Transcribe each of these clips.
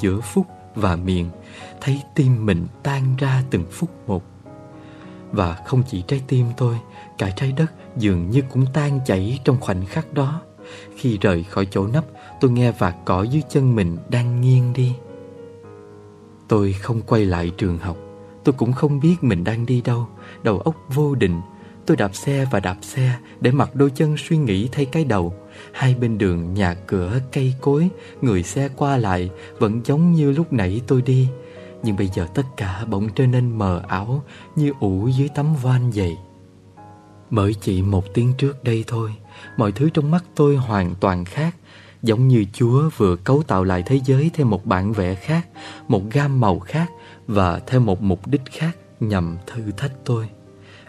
giữa phúc và miệng Thấy tim mình tan ra từng phút một. Và không chỉ trái tim thôi Cả trái đất dường như cũng tan chảy trong khoảnh khắc đó. Khi rời khỏi chỗ nấp, Tôi nghe vạt cỏ dưới chân mình đang nghiêng đi. Tôi không quay lại trường học, Tôi cũng không biết mình đang đi đâu, Đầu óc vô định. Tôi đạp xe và đạp xe Để mặc đôi chân suy nghĩ thay cái đầu. Hai bên đường nhà cửa cây cối, Người xe qua lại Vẫn giống như lúc nãy tôi đi. Nhưng bây giờ tất cả bỗng trở nên mờ ảo Như ủ dưới tấm voan dày Mới chỉ một tiếng trước đây thôi, Mọi thứ trong mắt tôi hoàn toàn khác. Giống như Chúa vừa cấu tạo lại thế giới theo một bản vẽ khác, Một gam màu khác Và theo một mục đích khác nhằm thử thách tôi.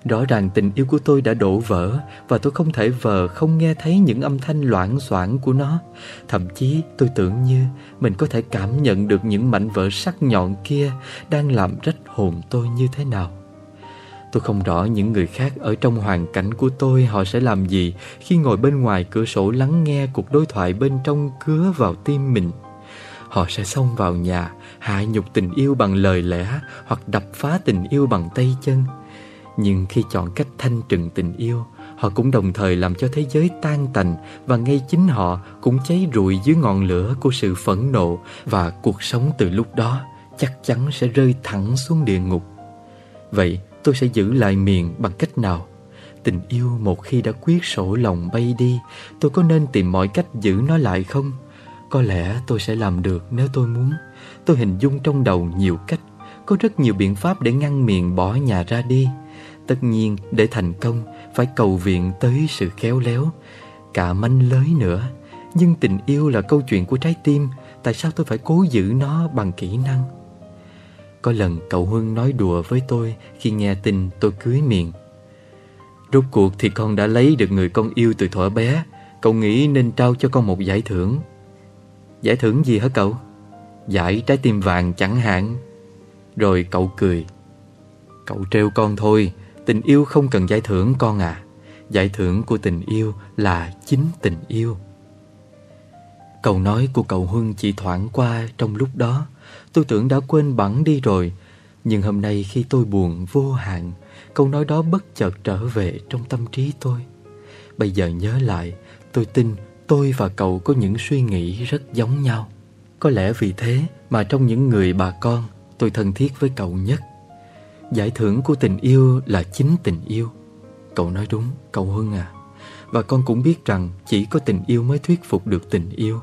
Rõ ràng tình yêu của tôi đã đổ vỡ Và tôi không thể vờ không nghe thấy những âm thanh loãng xoảng của nó Thậm chí tôi tưởng như Mình có thể cảm nhận được những mảnh vỡ sắc nhọn kia Đang làm rách hồn tôi như thế nào Tôi không rõ những người khác ở trong hoàn cảnh của tôi họ sẽ làm gì khi ngồi bên ngoài cửa sổ lắng nghe cuộc đối thoại bên trong cứa vào tim mình. Họ sẽ xông vào nhà, hạ nhục tình yêu bằng lời lẽ hoặc đập phá tình yêu bằng tay chân. Nhưng khi chọn cách thanh trừng tình yêu, họ cũng đồng thời làm cho thế giới tan tành và ngay chính họ cũng cháy rụi dưới ngọn lửa của sự phẫn nộ và cuộc sống từ lúc đó chắc chắn sẽ rơi thẳng xuống địa ngục. Vậy tôi sẽ giữ lại miền bằng cách nào? Tình yêu một khi đã quyết sổ lòng bay đi, tôi có nên tìm mọi cách giữ nó lại không? Có lẽ tôi sẽ làm được nếu tôi muốn. Tôi hình dung trong đầu nhiều cách, có rất nhiều biện pháp để ngăn miệng bỏ nhà ra đi. Tất nhiên, để thành công, phải cầu viện tới sự khéo léo, cả manh lới nữa. Nhưng tình yêu là câu chuyện của trái tim, tại sao tôi phải cố giữ nó bằng kỹ năng? Có lần cậu Hưng nói đùa với tôi khi nghe tin tôi cưới miệng. Rốt cuộc thì con đã lấy được người con yêu từ thuở bé, cậu nghĩ nên trao cho con một giải thưởng. Giải thưởng gì hả cậu? Giải trái tim vàng chẳng hạn. Rồi cậu cười. Cậu trêu con thôi, tình yêu không cần giải thưởng con à. Giải thưởng của tình yêu là chính tình yêu. Câu nói của cậu Huân chỉ thoảng qua trong lúc đó Tôi tưởng đã quên bẵng đi rồi Nhưng hôm nay khi tôi buồn vô hạn Câu nói đó bất chợt trở về trong tâm trí tôi Bây giờ nhớ lại Tôi tin tôi và cậu có những suy nghĩ rất giống nhau Có lẽ vì thế mà trong những người bà con Tôi thân thiết với cậu nhất. Giải thưởng của tình yêu là chính tình yêu. Cậu nói đúng, cậu Hưng à. Và con cũng biết rằng chỉ có tình yêu mới thuyết phục được tình yêu.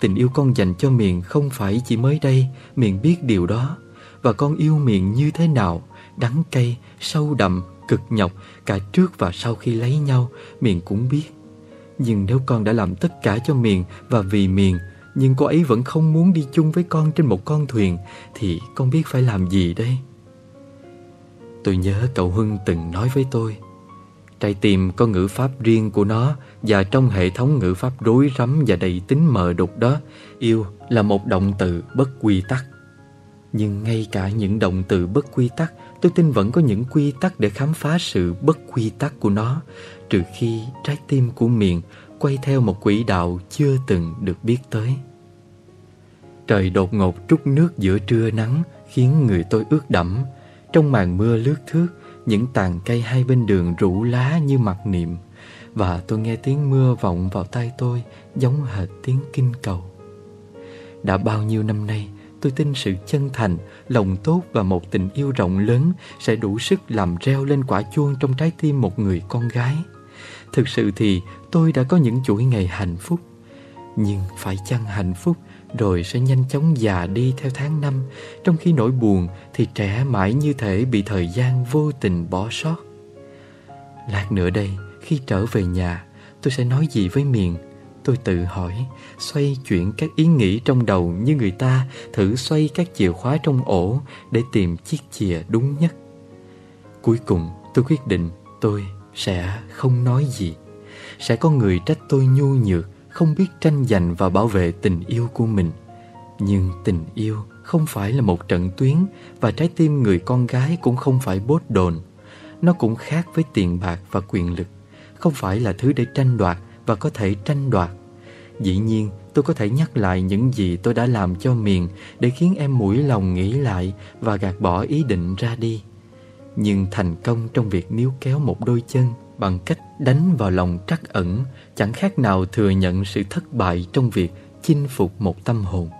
Tình yêu con dành cho Miền không phải chỉ mới đây Miền biết điều đó. Và con yêu Miền như thế nào Đắng cay, sâu đậm, cực nhọc Cả trước và sau khi lấy nhau Miền cũng biết. Nhưng nếu con đã làm tất cả cho Miền Và vì Miền nhưng cô ấy vẫn không muốn đi chung với con trên một con thuyền, Thì con biết phải làm gì đây? Tôi nhớ cậu Hưng từng nói với tôi, Trái tim có ngữ pháp riêng của nó, Và trong hệ thống ngữ pháp rối rắm và đầy tính mờ đục đó, Yêu là một động từ bất quy tắc. Nhưng ngay cả những động từ bất quy tắc, Tôi tin vẫn có những quy tắc để khám phá sự bất quy tắc của nó, Trừ khi trái tim của miền quay theo một quỹ đạo chưa từng được biết tới. Trời đột ngột trút nước giữa trưa nắng Khiến người tôi ướt đẫm. Trong màn mưa lướt thước những tàn cây hai bên đường rủ lá như mặt niệm. Và tôi nghe tiếng mưa vọng vào tay tôi Giống hệt tiếng kinh cầu. Đã bao nhiêu năm nay Tôi tin sự chân thành, lòng tốt và một tình yêu rộng lớn Sẽ đủ sức làm reo lên quả chuông trong trái tim một người con gái. Thực sự thì tôi đã có những chuỗi ngày hạnh phúc. Nhưng phải chăng hạnh phúc rồi sẽ nhanh chóng già đi theo tháng năm, trong khi nỗi buồn thì trẻ mãi như thể bị thời gian vô tình bỏ sót. Lát nữa đây, khi trở về nhà, tôi sẽ nói gì với miền? Tôi tự hỏi, xoay chuyển các ý nghĩ trong đầu như người ta thử xoay các chìa khóa trong ổ để tìm chiếc chìa đúng nhất. Cuối cùng, tôi quyết định tôi sẽ không nói gì. Sẽ có người trách tôi nhu nhược không biết tranh giành và bảo vệ tình yêu của mình. Nhưng tình yêu không phải là một trận tuyến và trái tim người con gái cũng không phải bốt đồn. Nó cũng khác với tiền bạc và quyền lực, không phải là thứ để tranh đoạt và có thể tranh đoạt. Dĩ nhiên, tôi có thể nhắc lại những gì tôi đã làm cho Miền Để khiến em mũi lòng nghĩ lại Và gạt bỏ ý định ra đi Nhưng thành công trong việc níu kéo một đôi chân Bằng cách đánh vào lòng trắc ẩn, Chẳng khác nào thừa nhận sự thất bại Trong việc chinh phục một tâm hồn.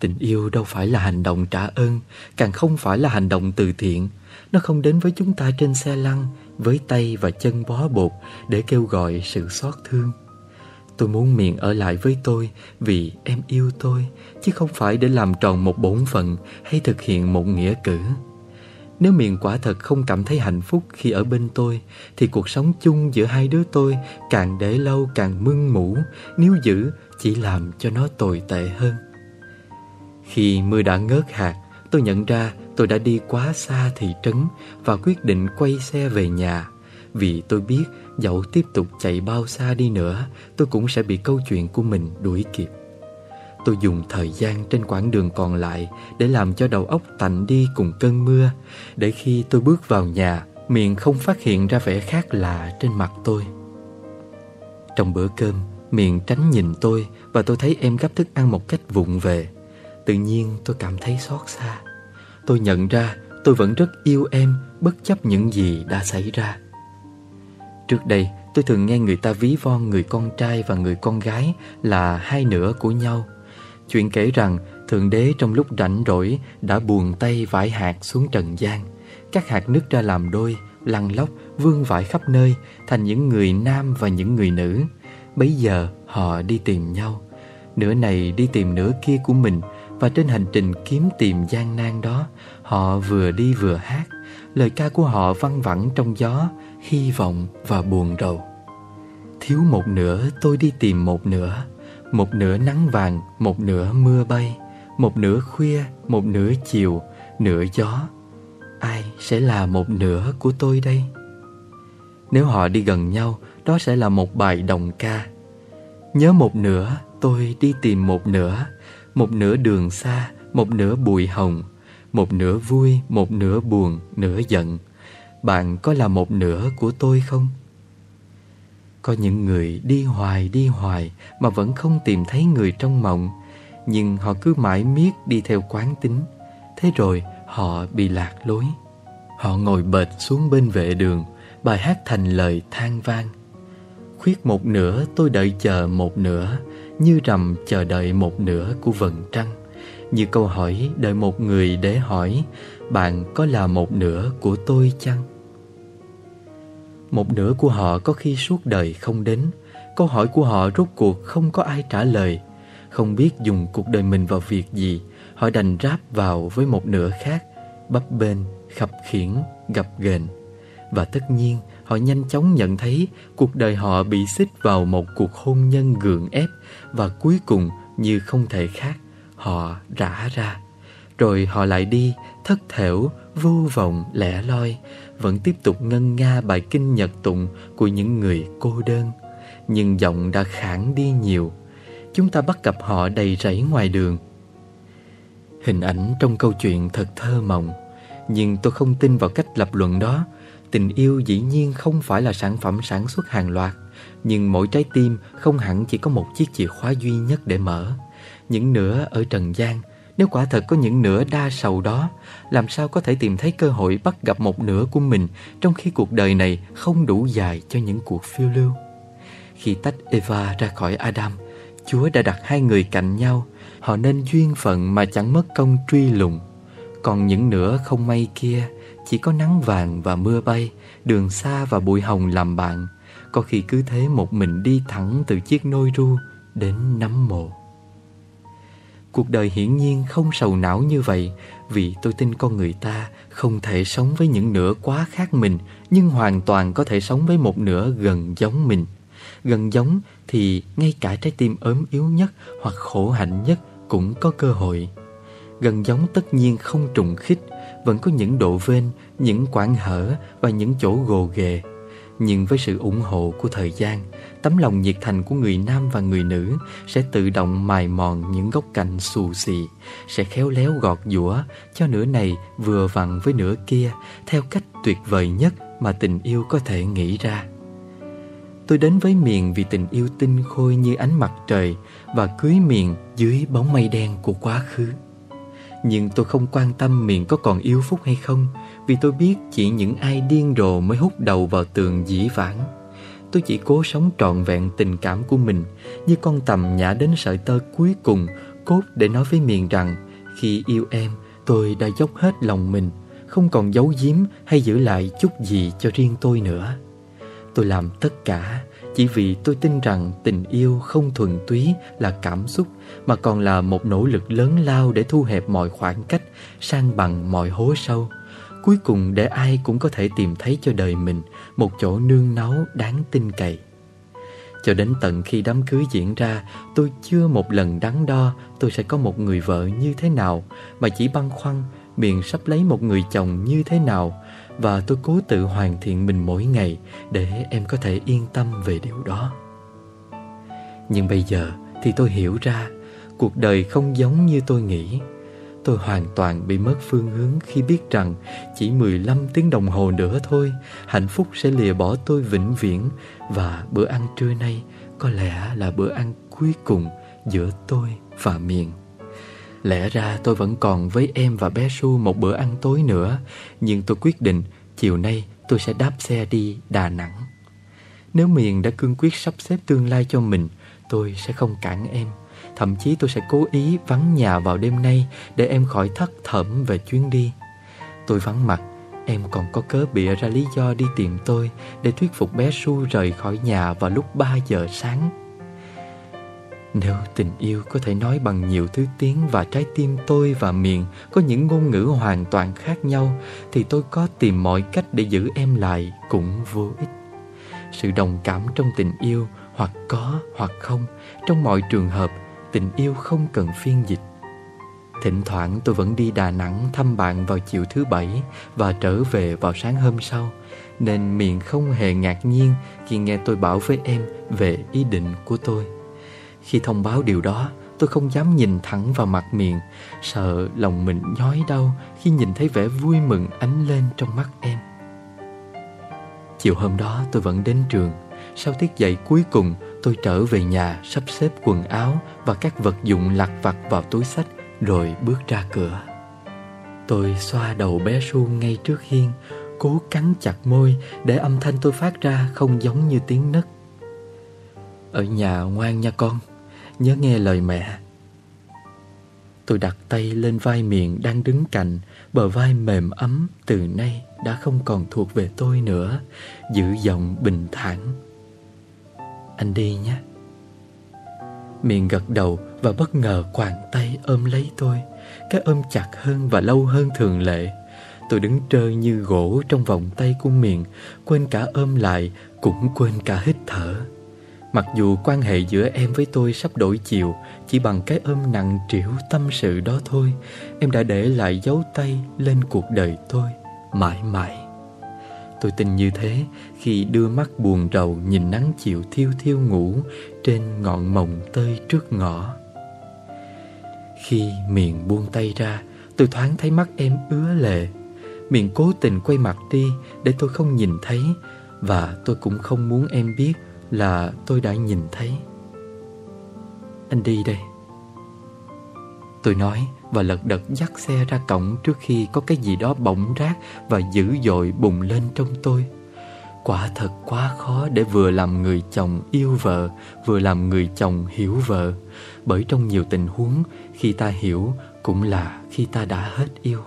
Tình yêu đâu phải là hành động trả ơn, Càng không phải là hành động từ thiện. Nó không đến với chúng ta trên xe lăn, Với tay và chân bó bột Để kêu gọi sự xót thương. Tôi muốn miệng ở lại với tôi Vì em yêu tôi, Chứ không phải để làm tròn một bổn phận Hay thực hiện một nghĩa cử. Nếu miệng quả thật không cảm thấy hạnh phúc Khi ở bên tôi Thì cuộc sống chung giữa hai đứa tôi Càng để lâu càng mưng mũ Nếu giữ chỉ làm cho nó tồi tệ hơn khi mưa đã ngớt hạt, tôi nhận ra tôi đã đi quá xa thị trấn và quyết định quay xe về nhà. Vì tôi biết dẫu tiếp tục chạy bao xa đi nữa, tôi cũng sẽ bị câu chuyện của mình đuổi kịp. Tôi dùng thời gian trên quãng đường còn lại để làm cho đầu óc tạnh đi cùng cơn mưa, để khi tôi bước vào nhà, miệng không phát hiện ra vẻ khác lạ trên mặt tôi. Trong bữa cơm, miệng tránh nhìn tôi và tôi thấy em gấp thức ăn một cách vụng về. Tự nhiên tôi cảm thấy xót xa Tôi nhận ra tôi vẫn rất yêu em Bất chấp những gì đã xảy ra Trước đây tôi thường nghe người ta ví von người con trai và người con gái Là hai nửa của nhau Chuyện kể rằng, Thượng đế trong lúc rảnh rỗi Đã buồn tay vải hạt xuống trần gian. Các hạt nứt ra làm đôi, Lăn lóc, vương vãi khắp nơi, Thành những người nam và những người nữ. Bấy giờ, họ đi tìm nhau. Nửa này đi tìm nửa kia của mình, và trên hành trình kiếm tìm gian nan đó, Họ vừa đi vừa hát. Lời ca của họ văng vẳng trong gió, Hy vọng và buồn rầu. Thiếu một nửa, tôi đi tìm một nửa. Một nửa nắng vàng, một nửa mưa bay Một nửa khuya, một nửa chiều, nửa gió Ai sẽ là một nửa của tôi đây? Nếu họ đi gần nhau Đó sẽ là một bài đồng ca Nhớ một nửa tôi đi tìm một nửa một nửa đường xa, một nửa bụi hồng, một nửa vui, một nửa buồn, nửa giận. Bạn có là một nửa của tôi không? Có những người đi hoài đi hoài mà vẫn không tìm thấy người trong mộng, nhưng họ cứ mãi miết đi theo quán tính. Thế rồi họ bị lạc lối. Họ ngồi bệt xuống bên vệ đường, bài hát thành lời than vang. Khuyết một nửa tôi đợi chờ một nửa như rằm chờ đợi một nửa của vầng trăng Như câu hỏi đợi một người để hỏi Bạn có là một nửa của tôi chăng? Một nửa của họ có khi suốt đời không đến. Câu hỏi của họ rốt cuộc không có ai trả lời. Không biết dùng cuộc đời mình vào việc gì Họ đành ráp vào với một nửa khác Bấp bênh, khập khiển, gặp ghềnh. Và tất nhiên họ nhanh chóng nhận thấy cuộc đời họ bị xích vào một cuộc hôn nhân gượng ép và cuối cùng như không thể khác, họ rã ra. Rồi họ lại đi, thất thểu, vô vọng, lẻ loi, vẫn tiếp tục ngân nga bài kinh nhật tụng của những người cô đơn. Nhưng giọng đã khản đi nhiều. Chúng ta bắt gặp họ đầy rẫy ngoài đường. Hình ảnh trong câu chuyện thật thơ mộng, nhưng tôi không tin vào cách lập luận đó Tình yêu dĩ nhiên không phải là sản phẩm sản xuất hàng loạt Nhưng mỗi trái tim không hẳn chỉ có một chiếc chìa khóa duy nhất để mở Những nửa ở trần gian nếu quả thật có những nửa đa sầu đó, Làm sao có thể tìm thấy cơ hội bắt gặp một nửa của mình Trong khi cuộc đời này không đủ dài cho những cuộc phiêu lưu? Khi tách Eva ra khỏi Adam, Chúa đã đặt hai người cạnh nhau. Họ nên duyên phận mà chẳng mất công truy lùng. Còn những nửa không may kia chỉ có nắng vàng và mưa bay, Đường xa và bụi hồng làm bạn. Có khi cứ thế một mình đi thẳng Từ chiếc nôi ru đến nắm mộ Cuộc đời hiển nhiên không sầu não như vậy Vì tôi tin con người ta Không thể sống với những nửa quá khác mình Nhưng hoàn toàn có thể sống với một nửa gần giống mình Gần giống thì ngay cả trái tim ốm yếu nhất Hoặc khổ hạnh nhất cũng có cơ hội Gần giống tất nhiên không trùng khích vẫn có những độ vên, những quãng hở và những chỗ gồ ghề. Nhưng với sự ủng hộ của thời gian, tấm lòng nhiệt thành của người nam và người nữ sẽ tự động mài mòn những góc cạnh xù xì, sẽ khéo léo gọt giũa cho nửa này vừa vặn với nửa kia theo cách tuyệt vời nhất mà tình yêu có thể nghĩ ra. Tôi đến với miền vì tình yêu tinh khôi như ánh mặt trời Và cưới miền dưới bóng mây đen của quá khứ Nhưng tôi không quan tâm miền có còn yêu Phúc hay không vì tôi biết chỉ những ai điên rồ mới hút đầu vào tường dĩ vãng Tôi chỉ cố sống trọn vẹn tình cảm của mình Như con tầm nhả đến sợi tơ cuối cùng Cốt để nói với miền rằng Khi yêu em tôi đã dốc hết lòng mình Không còn giấu giếm hay giữ lại chút gì cho riêng tôi nữa Tôi làm tất cả chỉ vì tôi tin rằng tình yêu không thuần túy là cảm xúc mà còn là một nỗ lực lớn lao để thu hẹp mọi khoảng cách, sang bằng mọi hố sâu. Cuối cùng để ai cũng có thể tìm thấy cho đời mình một chỗ nương náu đáng tin cậy. Cho đến tận khi đám cưới diễn ra, tôi chưa một lần đắn đo tôi sẽ có một người vợ như thế nào, mà chỉ băn khoăn miệng sắp lấy một người chồng như thế nào và tôi cố tự hoàn thiện mình mỗi ngày để em có thể yên tâm về điều đó. Nhưng bây giờ thì tôi hiểu ra cuộc đời không giống như tôi nghĩ. Tôi hoàn toàn bị mất phương hướng khi biết rằng chỉ 15 tiếng đồng hồ nữa thôi, hạnh phúc sẽ lìa bỏ tôi vĩnh viễn. Và bữa ăn trưa nay có lẽ là bữa ăn cuối cùng giữa tôi và miền. Lẽ ra tôi vẫn còn với em và bé Su một bữa ăn tối nữa Nhưng tôi quyết định chiều nay tôi sẽ đáp xe đi Đà Nẵng. Nếu Miền đã cương quyết sắp xếp tương lai cho mình Tôi sẽ không cản em. Thậm chí tôi sẽ cố ý vắng nhà vào đêm nay Để em khỏi thất thẩm về chuyến đi Tôi vắng mặt Em còn có cớ bịa ra lý do đi tìm tôi Để thuyết phục bé Su rời khỏi nhà vào lúc 3 giờ sáng nếu tình yêu có thể nói bằng nhiều thứ tiếng và trái tim tôi và miệng có những ngôn ngữ hoàn toàn khác nhau thì tôi có tìm mọi cách để giữ em lại cũng vô ích. Sự đồng cảm trong tình yêu hoặc có hoặc không, trong mọi trường hợp tình yêu không cần phiên dịch. Thỉnh thoảng tôi vẫn đi Đà Nẵng thăm bạn vào chiều thứ bảy và trở về vào sáng hôm sau, nên miệng không hề ngạc nhiên khi nghe tôi bảo với em về ý định của tôi. Khi thông báo điều đó Tôi không dám nhìn thẳng vào mặt miệng Sợ lòng mình nhói đau Khi nhìn thấy vẻ vui mừng ánh lên trong mắt em Chiều hôm đó tôi vẫn đến trường Sau tiết dạy cuối cùng Tôi trở về nhà, sắp xếp quần áo Và các vật dụng lặt vặt vào túi sách, Rồi bước ra cửa. Tôi xoa đầu bé Su ngay trước hiên, Cố cắn chặt môi Để âm thanh tôi phát ra không giống như tiếng nấc. Ở nhà ngoan nha con, Nhớ nghe lời mẹ. Tôi đặt tay lên vai miệng đang đứng cạnh, Bờ vai mềm ấm từ nay đã không còn thuộc về tôi nữa, Giữ giọng bình thản. Anh đi nhé. Miệng gật đầu và bất ngờ quàng tay ôm lấy tôi. Cái ôm chặt hơn và lâu hơn thường lệ. Tôi đứng trơ như gỗ trong vòng tay của miệng, Quên cả ôm lại, Cũng quên cả hít thở. Mặc dù quan hệ giữa em với tôi sắp đổi chiều, Chỉ bằng cái ôm nặng trĩu tâm sự đó thôi, Em đã để lại dấu tay lên cuộc đời tôi Mãi mãi. Tôi tin như thế khi đưa mắt buồn rầu nhìn nắng chiều thiêu thiêu ngủ Trên ngọn mồng tơi trước ngõ. Khi miệng buông tay ra, Tôi thoáng thấy mắt em ứa lệ. Miệng cố tình quay mặt đi để tôi không nhìn thấy Và tôi cũng không muốn em biết là tôi đã nhìn thấy. Anh đi đây. Tôi nói và lật đật dắt xe ra cổng trước khi có cái gì đó bỗng rác và dữ dội bùng lên trong tôi. Quả thật quá khó để vừa làm người chồng yêu vợ, vừa làm người chồng hiểu vợ. Bởi trong nhiều tình huống, khi ta hiểu cũng là khi ta đã hết yêu.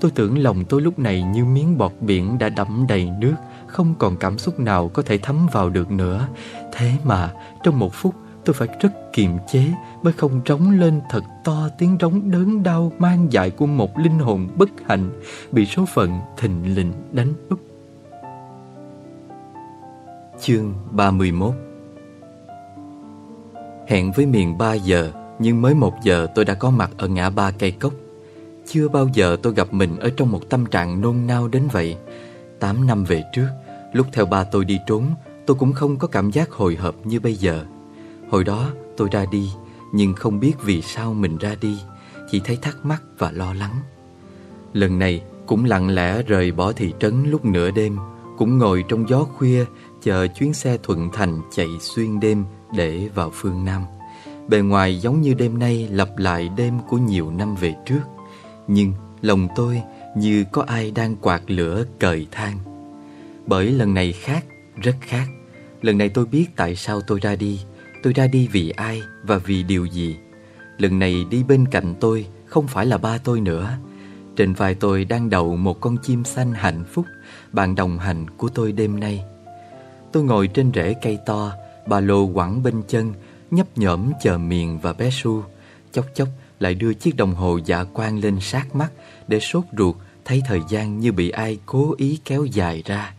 Tôi tưởng lòng tôi lúc này như miếng bọt biển đã đẫm đầy nước, không còn cảm xúc nào có thể thấm vào được nữa Thế mà trong một phút tôi phải rất kiềm chế Mới không trống lên thật to tiếng trống đớn đau mang dại của một linh hồn bất hạnh Bị số phận thình lình đánh úp. Chương 31 Hẹn với miền 3 giờ, Nhưng mới 1 giờ tôi đã có mặt ở ngã ba cây cốc. Chưa bao giờ tôi gặp mình ở trong một tâm trạng nôn nao đến vậy. 8 năm về trước, Lúc theo ba tôi đi trốn, Tôi cũng không có cảm giác hồi hộp như bây giờ. Hồi đó tôi ra đi Nhưng không biết vì sao mình ra đi Chỉ thấy thắc mắc và lo lắng Lần này cũng lặng lẽ rời bỏ thị trấn lúc nửa đêm cũng ngồi trong gió khuya chờ chuyến xe thuận thành chạy xuyên đêm để vào phương Nam. Bề ngoài giống như đêm nay lặp lại đêm của nhiều năm về trước, nhưng lòng tôi như có ai đang quạt lửa cời than. Bởi lần này khác, rất khác. Lần này tôi biết tại sao tôi ra đi, tôi ra đi vì ai và vì điều gì. Lần này đi bên cạnh tôi không phải là ba tôi nữa. Trên vai tôi đang đậu một con chim xanh hạnh phúc, bạn đồng hành của tôi đêm nay. Tôi ngồi trên rễ cây to, ba lô quẳng bên chân, nhấp nhổm chờ miền và bé Su. Chốc chốc lại đưa chiếc đồng hồ dạ quang lên sát mắt để sốt ruột thấy thời gian như bị ai cố ý kéo dài ra.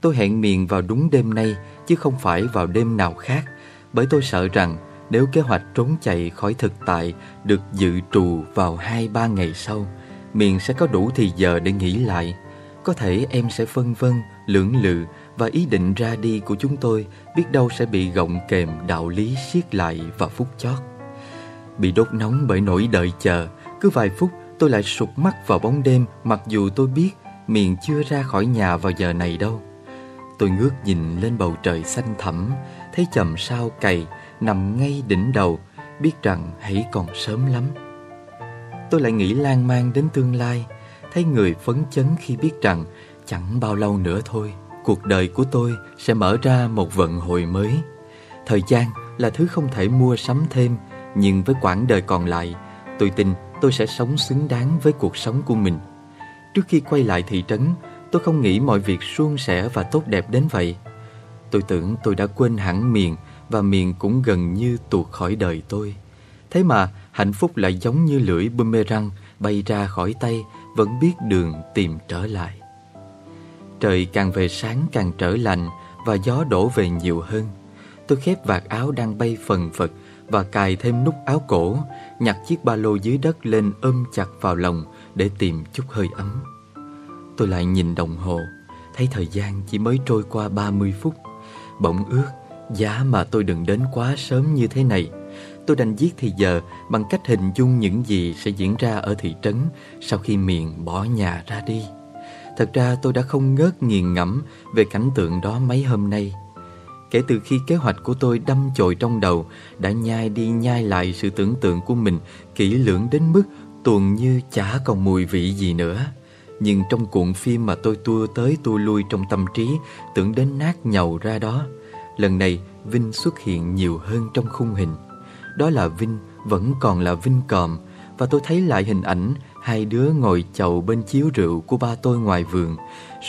Tôi hẹn miền vào đúng đêm nay chứ không phải vào đêm nào khác bởi tôi sợ rằng nếu kế hoạch trốn chạy khỏi thực tại được dự trù vào 2-3 ngày sau, miền sẽ có đủ thì giờ để nghĩ lại. Có thể em sẽ phân vân, lưỡng lự và ý định ra đi của chúng tôi biết đâu sẽ bị gọng kềm đạo lý siết lại và phút chót. Bị đốt nóng bởi nỗi đợi chờ, cứ vài phút tôi lại sụp mắt vào bóng đêm mặc dù tôi biết miền chưa ra khỏi nhà vào giờ này đâu. Tôi ngước nhìn lên bầu trời xanh thẳm, thấy chầm sao cày nằm ngay đỉnh đầu, biết rằng hãy còn sớm lắm. Tôi lại nghĩ lan man đến tương lai, thấy người phấn chấn khi biết rằng chẳng bao lâu nữa thôi, cuộc đời của tôi sẽ mở ra một vận hội mới. Thời gian là thứ không thể mua sắm thêm, nhưng với quãng đời còn lại, tôi tin tôi sẽ sống xứng đáng với cuộc sống của mình. Trước khi quay lại thị trấn, tôi không nghĩ mọi việc suôn sẻ và tốt đẹp đến vậy. Tôi tưởng tôi đã quên hẳn miền và miền cũng gần như tuột khỏi đời tôi. Thế mà hạnh phúc lại giống như lưỡi boomerang bay ra khỏi tay, vẫn biết đường tìm trở lại. Trời càng về sáng càng trở lạnh và gió đổ về nhiều hơn. Tôi khép vạt áo đang bay phần phật và cài thêm nút áo cổ, nhặt chiếc ba lô dưới đất lên ôm chặt vào lòng để tìm chút hơi ấm. Tôi lại nhìn đồng hồ, thấy thời gian chỉ mới trôi qua 30 phút. Bỗng ước, giá mà tôi đừng đến quá sớm như thế này. Tôi đành giết thì giờ bằng cách hình dung những gì sẽ diễn ra ở thị trấn sau khi miền bỏ nhà ra đi. Thật ra tôi đã không ngớt nghiền ngẫm về cảnh tượng đó mấy hôm nay. Kể từ khi kế hoạch của tôi đâm chồi trong đầu đã nhai đi nhai lại sự tưởng tượng của mình kỹ lưỡng đến mức tuồn như chả còn mùi vị gì nữa. Nhưng trong cuộn phim mà tôi tua tới tua lui trong tâm trí tưởng đến nát nhầu ra đó. Lần này Vinh xuất hiện nhiều hơn trong khung hình. Đó là Vinh vẫn còn là Vinh còm và tôi thấy lại hình ảnh hai đứa ngồi chầu bên chiếu rượu của ba tôi ngoài vườn,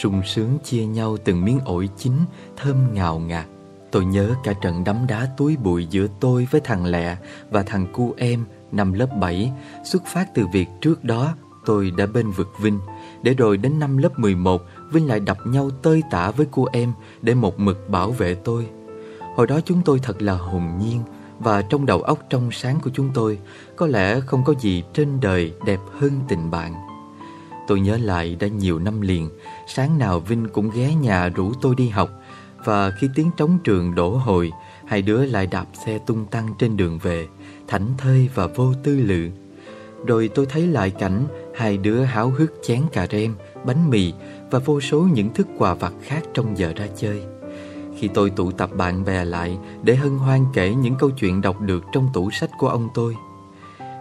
sung sướng chia nhau từng miếng ổi chín thơm ngào ngạt. Tôi nhớ cả trận đấm đá túi bụi giữa tôi với thằng Lẹ và thằng cu em năm lớp 7 xuất phát từ việc trước đó tôi đã bên vực Vinh để rồi đến năm lớp 11 Vinh lại đập nhau tơi tả với cô em để một mực bảo vệ tôi. Hồi đó chúng tôi thật là hồn nhiên và trong đầu óc trong sáng của chúng tôi có lẽ không có gì trên đời đẹp hơn tình bạn. Tôi nhớ lại đã nhiều năm liền, sáng nào Vinh cũng ghé nhà rủ tôi đi học và khi tiếng trống trường đổ hồi, hai đứa lại đạp xe tung tăng trên đường về, thảnh thơi và vô tư lự. Rồi tôi thấy lại cảnh hai đứa háo hức chén cà rem, bánh mì và vô số những thức quà vặt khác trong giờ ra chơi. Khi tôi tụ tập bạn bè lại để hân hoan kể những câu chuyện đọc được trong tủ sách của ông tôi.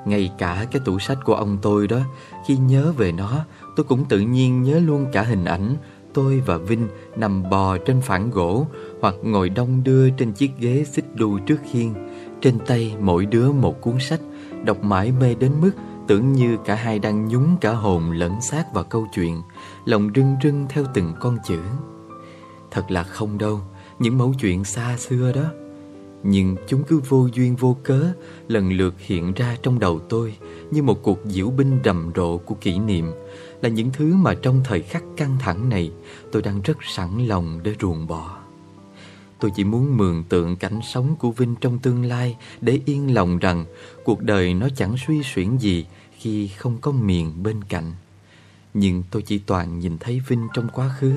Ngay cả cái tủ sách của ông tôi đó, khi nhớ về nó, tôi cũng tự nhiên nhớ luôn cả hình ảnh tôi và Vinh nằm bò trên phản gỗ hoặc ngồi đông đưa trên chiếc ghế xích đu trước hiên, Trên tay mỗi đứa một cuốn sách, đọc mãi mê đến mức tưởng như cả hai đang nhúng cả hồn lẫn xác vào câu chuyện, lòng rưng rưng theo từng con chữ. Thật là không đâu, những mẫu chuyện xa xưa đó. Nhưng chúng cứ vô duyên vô cớ lần lượt hiện ra trong đầu tôi như một cuộc diễu binh rầm rộ của kỷ niệm là những thứ mà trong thời khắc căng thẳng này tôi đang rất sẵn lòng để ruồng bỏ. Tôi chỉ muốn mường tượng cảnh sống của Vinh trong tương lai để yên lòng rằng cuộc đời nó chẳng suy xuyển gì khi không có miền bên cạnh. Nhưng tôi chỉ toàn nhìn thấy Vinh trong quá khứ,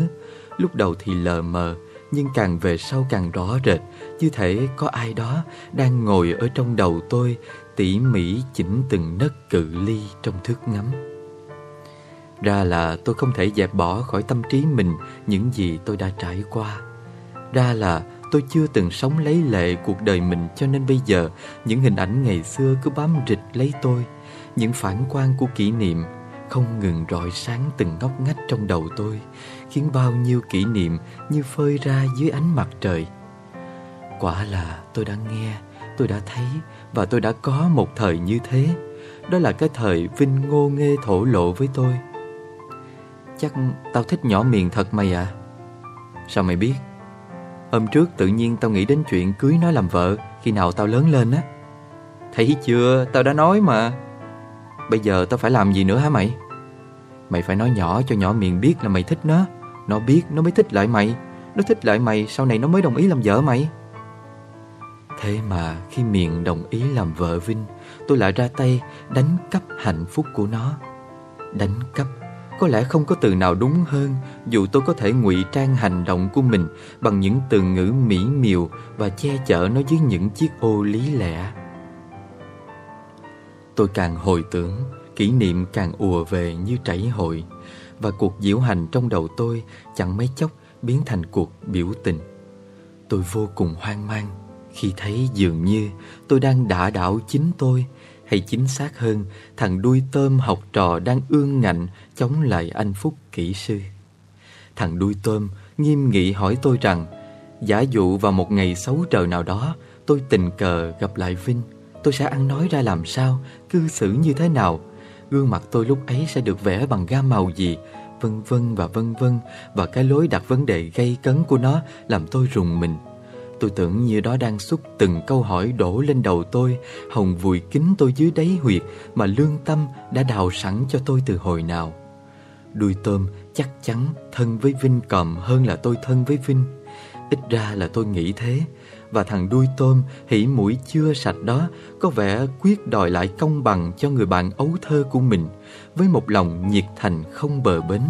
lúc đầu thì lờ mờ, nhưng càng về sau càng rõ rệt, như thể có ai đó đang ngồi ở trong đầu tôi tỉ mỉ chỉnh từng nấc cự ly trong thước ngắm. Ra là tôi không thể dẹp bỏ khỏi tâm trí mình những gì tôi đã trải qua. Ra là tôi chưa từng sống lấy lệ cuộc đời mình cho nên bây giờ những hình ảnh ngày xưa cứ bám rịch lấy tôi. Những phản quan của kỷ niệm không ngừng rọi sáng từng ngóc ngách trong đầu tôi, khiến bao nhiêu kỷ niệm như phơi ra dưới ánh mặt trời. Quả là tôi đã nghe, tôi đã thấy và tôi đã có một thời như thế. Đó là cái thời Vinh ngô nghê thổ lộ với tôi. Chắc tao thích nhỏ miền thật mày à? Sao mày biết? Hôm trước tự nhiên tao nghĩ đến chuyện cưới nó làm vợ khi nào tao lớn lên á. Thấy chưa, tao đã nói mà. Bây giờ tao phải làm gì nữa hả mày? Mày phải nói nhỏ cho nhỏ miền biết là mày thích nó. Nó biết nó mới thích lại mày. Nó thích lại mày sau này nó mới đồng ý làm vợ mày. Thế mà khi miền đồng ý làm vợ Vinh, tôi lại ra tay đánh cắp hạnh phúc của nó. Đánh cắp có lẽ không có từ nào đúng hơn dù tôi có thể ngụy trang hành động của mình bằng những từ ngữ mỹ miều và che chở nó dưới những chiếc ô lý lẽ. Tôi càng hồi tưởng, kỷ niệm càng ùa về như chảy hội và cuộc diễu hành trong đầu tôi chẳng mấy chốc biến thành cuộc biểu tình. Tôi vô cùng hoang mang khi thấy dường như tôi đang đả đảo chính tôi hay chính xác hơn, thằng đuôi tôm học trò đang ương ngạnh chống lại anh Phúc kỹ sư. Thằng đuôi tôm nghiêm nghị hỏi tôi rằng, giả dụ vào một ngày xấu trời nào đó, tôi tình cờ gặp lại Vinh, tôi sẽ ăn nói ra làm sao, cư xử như thế nào, gương mặt tôi lúc ấy sẽ được vẽ bằng gam màu gì, vân vân và vân vân, và cái lối đặt vấn đề gây cấn của nó làm tôi rùng mình. Tôi tưởng như đó đang xúc từng câu hỏi đổ lên đầu tôi, hồng vùi kín tôi dưới đáy huyệt mà lương tâm đã đào sẵn cho tôi từ hồi nào. Đuôi tôm chắc chắn thân với Vinh Cầm hơn là tôi thân với Vinh. Ít ra là tôi nghĩ thế. Và thằng đuôi tôm hỉ mũi chưa sạch đó có vẻ quyết đòi lại công bằng cho người bạn ấu thơ của mình với một lòng nhiệt thành không bờ bến.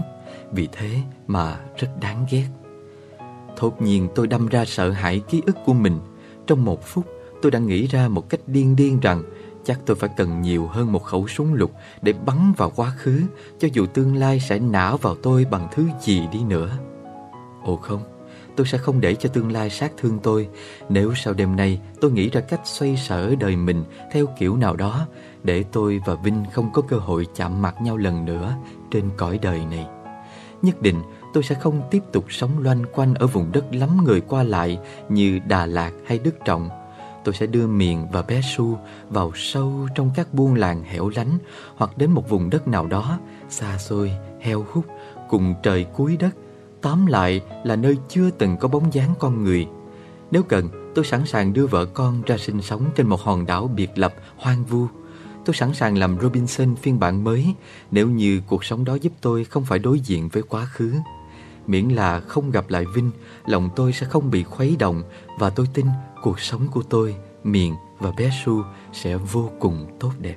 Vì thế mà rất đáng ghét. Thốt nhiên tôi đâm ra sợ hãi ký ức của mình. Trong một phút, tôi đã nghĩ ra một cách điên điên rằng Chắc tôi phải cần nhiều hơn một khẩu súng lục Để bắn vào quá khứ, Cho dù tương lai sẽ nã vào tôi bằng thứ gì đi nữa. Ồ không, Tôi sẽ không để cho tương lai sát thương tôi. Nếu sau đêm nay tôi nghĩ ra cách xoay sở đời mình Theo kiểu nào đó, Để tôi và Vinh không có cơ hội chạm mặt nhau lần nữa Trên cõi đời này. Nhất định tôi sẽ không tiếp tục sống loanh quanh ở vùng đất lắm người qua lại như Đà Lạt hay Đức Trọng. Tôi sẽ đưa Miền và bé Su vào sâu trong các buôn làng hẻo lánh hoặc đến một vùng đất nào đó, xa xôi, heo hút, cùng trời cuối đất. Tóm lại là nơi chưa từng có bóng dáng con người. Nếu cần, tôi sẵn sàng đưa vợ con ra sinh sống trên một hòn đảo biệt lập, hoang vu. Tôi sẵn sàng làm Robinson phiên bản mới nếu như cuộc sống đó giúp tôi không phải đối diện với quá khứ. Miễn là không gặp lại Vinh, lòng tôi sẽ không bị khuấy động và tôi tin cuộc sống của tôi, Miền và bé Su sẽ vô cùng tốt đẹp.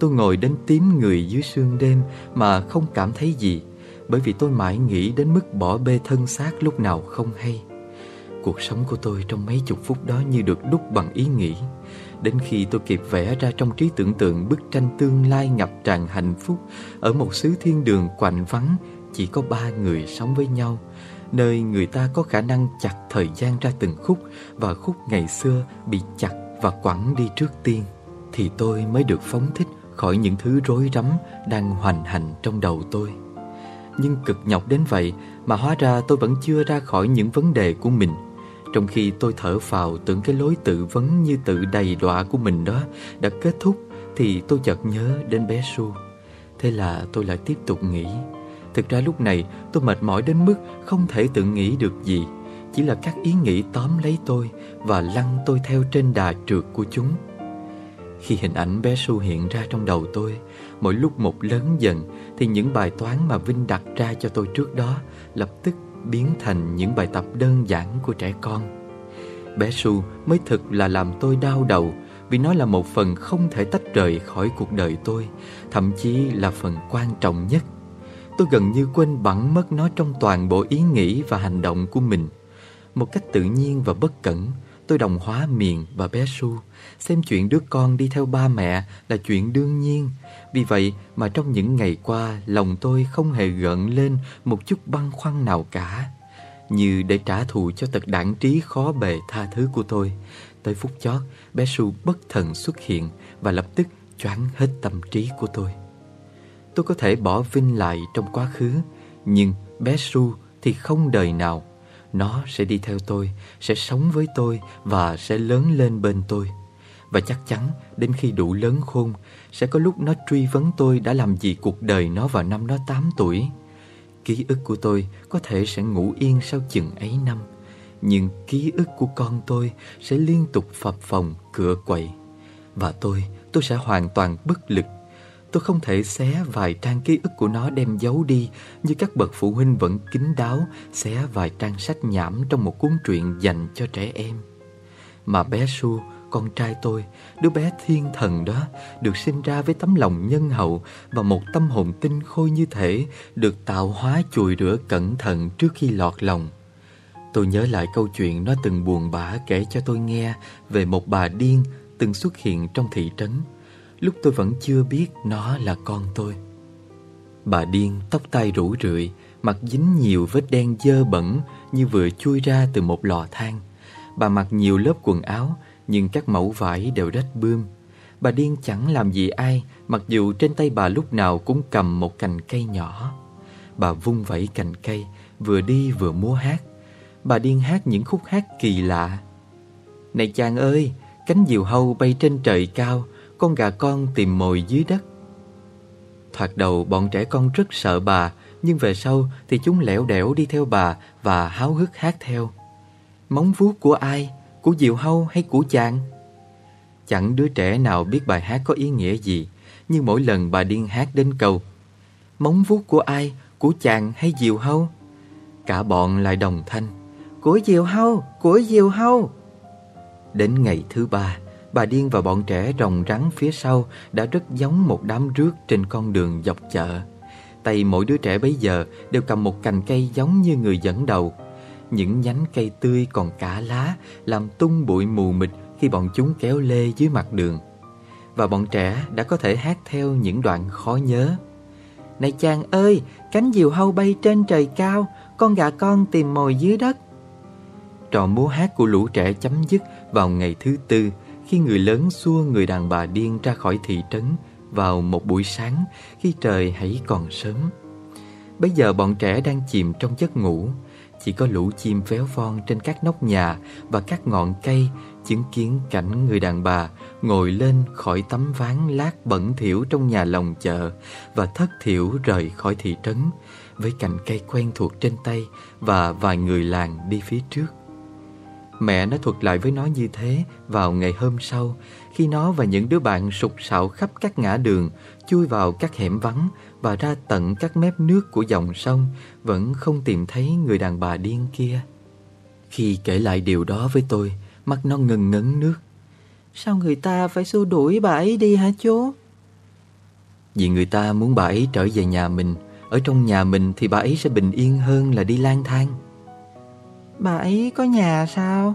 Tôi ngồi đến tím người dưới sương đêm mà không cảm thấy gì bởi vì tôi mãi nghĩ đến mức bỏ bê thân xác lúc nào không hay. Cuộc sống của tôi trong mấy chục phút đó như được đúc bằng ý nghĩ. Đến khi tôi kịp vẽ ra trong trí tưởng tượng bức tranh tương lai ngập tràn hạnh phúc ở một xứ thiên đường quạnh vắng chỉ có ba người sống với nhau, Nơi người ta có khả năng chặt thời gian ra từng khúc Và khúc ngày xưa bị chặt và quẳng đi trước tiên, Thì tôi mới được phóng thích khỏi những thứ rối rắm đang hoành hành trong đầu tôi. Nhưng cực nhọc đến vậy mà hóa ra tôi vẫn chưa ra khỏi những vấn đề của mình. Trong khi tôi thở phào tưởng cái lối tự vấn như tự đầy đọa của mình đó đã kết thúc, Thì tôi chợt nhớ đến bé Su. Thế là tôi lại tiếp tục nghĩ. Thực ra lúc này, tôi mệt mỏi đến mức không thể tự nghĩ được gì. Chỉ là các ý nghĩ tóm lấy tôi và lăn tôi theo trên đà trượt của chúng. Khi hình ảnh bé Su hiện ra trong đầu tôi, Mỗi lúc một lớn dần, Thì những bài toán mà Vinh đặt ra cho tôi trước đó Lập tức biến thành những bài tập đơn giản của trẻ con. Bé Su mới thực là làm tôi đau đầu Vì nó là một phần không thể tách rời khỏi cuộc đời tôi, Thậm chí là phần quan trọng nhất. Tôi gần như quên bẵng mất nó trong toàn bộ ý nghĩ và hành động của mình Một cách tự nhiên và bất cẩn tôi đồng hóa Miền và bé Su, xem chuyện đứa con đi theo ba mẹ là chuyện đương nhiên. Vì vậy mà trong những ngày qua, lòng tôi không hề gợn lên một chút băn khoăn nào cả. Như để trả thù cho tật đảng trí khó bề tha thứ của tôi. Tới phút chót, bé Su bất thần xuất hiện và lập tức choáng hết tâm trí của tôi. Tôi có thể bỏ Vinh lại trong quá khứ, nhưng bé Su thì không đời nào nó sẽ đi theo tôi, sẽ sống với tôi và sẽ lớn lên bên tôi. Và chắc chắn đến khi đủ lớn khôn, sẽ có lúc nó truy vấn tôi đã làm gì cuộc đời nó vào năm nó 8 tuổi. Ký ức của tôi có thể sẽ ngủ yên sau chừng ấy năm, nhưng ký ức của con tôi sẽ liên tục phập phồng, cửa quậy. Và tôi, tôi sẽ hoàn toàn bất lực Tôi không thể xé vài trang ký ức của nó đem giấu đi như các bậc phụ huynh vẫn kín đáo xé vài trang sách nhảm trong một cuốn truyện dành cho trẻ em. Mà bé Su, con trai tôi, đứa bé thiên thần đó, được sinh ra với tấm lòng nhân hậu và một tâm hồn tinh khôi như thể được tạo hóa chùi rửa cẩn thận trước khi lọt lòng. Tôi nhớ lại câu chuyện nó từng buồn bã kể cho tôi nghe về một bà điên từng xuất hiện trong thị trấn lúc tôi vẫn chưa biết nó là con tôi. Bà điên tóc tai rủ rượi, mặt dính nhiều vết đen dơ bẩn như vừa chui ra từ một lò than. Bà mặc nhiều lớp quần áo, nhưng các mẫu vải đều rách bươm. Bà điên chẳng làm gì ai, mặc dù trên tay bà lúc nào cũng cầm một cành cây nhỏ. Bà vung vẩy cành cây, vừa đi vừa múa hát. Bà điên hát những khúc hát kỳ lạ. Này chàng ơi, cánh diều hâu bay trên trời cao, con gà con tìm mồi dưới đất. Thoạt đầu bọn trẻ con rất sợ bà, nhưng về sau thì chúng lẻo đẻo đi theo bà và háo hức hát theo. Móng vuốt của ai? Của diều hâu hay của chàng? Chẳng đứa trẻ nào biết bài hát có ý nghĩa gì, nhưng mỗi lần bà điên hát đến câu Móng vuốt của ai? Của chàng hay diều hâu? Cả bọn lại đồng thanh Của diều hâu, của diều hâu Đến ngày thứ ba bà điên và bọn trẻ rồng rắn phía sau đã rất giống một đám rước trên con đường dọc chợ. Tay mỗi đứa trẻ bấy giờ đều cầm một cành cây giống như người dẫn đầu. Những nhánh cây tươi còn cả lá làm tung bụi mù mịt khi bọn chúng kéo lê dưới mặt đường. Và bọn trẻ đã có thể hát theo những đoạn khó nhớ. Này chàng ơi, cánh diều hâu bay trên trời cao, con gà con tìm mồi dưới đất. Trò múa hát của lũ trẻ chấm dứt vào ngày thứ tư khi người lớn xua người đàn bà điên ra khỏi thị trấn vào một buổi sáng khi trời hãy còn sớm. Bây giờ bọn trẻ đang chìm trong giấc ngủ, chỉ có lũ chim véo von trên các nóc nhà và các ngọn cây chứng kiến cảnh người đàn bà ngồi lên khỏi tấm ván lát bẩn thỉu trong nhà lồng chợ và thất thiểu rời khỏi thị trấn với cành cây quen thuộc trên tay và vài người làng đi phía trước. Mẹ nó thuật lại với nó như thế vào ngày hôm sau khi nó và những đứa bạn sục sạo khắp các ngã đường, chui vào các hẻm vắng và ra tận các mép nước của dòng sông vẫn không tìm thấy người đàn bà điên kia. Khi kể lại điều đó với tôi, mắt nó ngần ngấn nước. Sao người ta phải xua đuổi bà ấy đi hả chú? Vì người ta muốn bà ấy trở về nhà mình, ở trong nhà mình thì bà ấy sẽ bình yên hơn là đi lang thang. Bà ấy có nhà sao?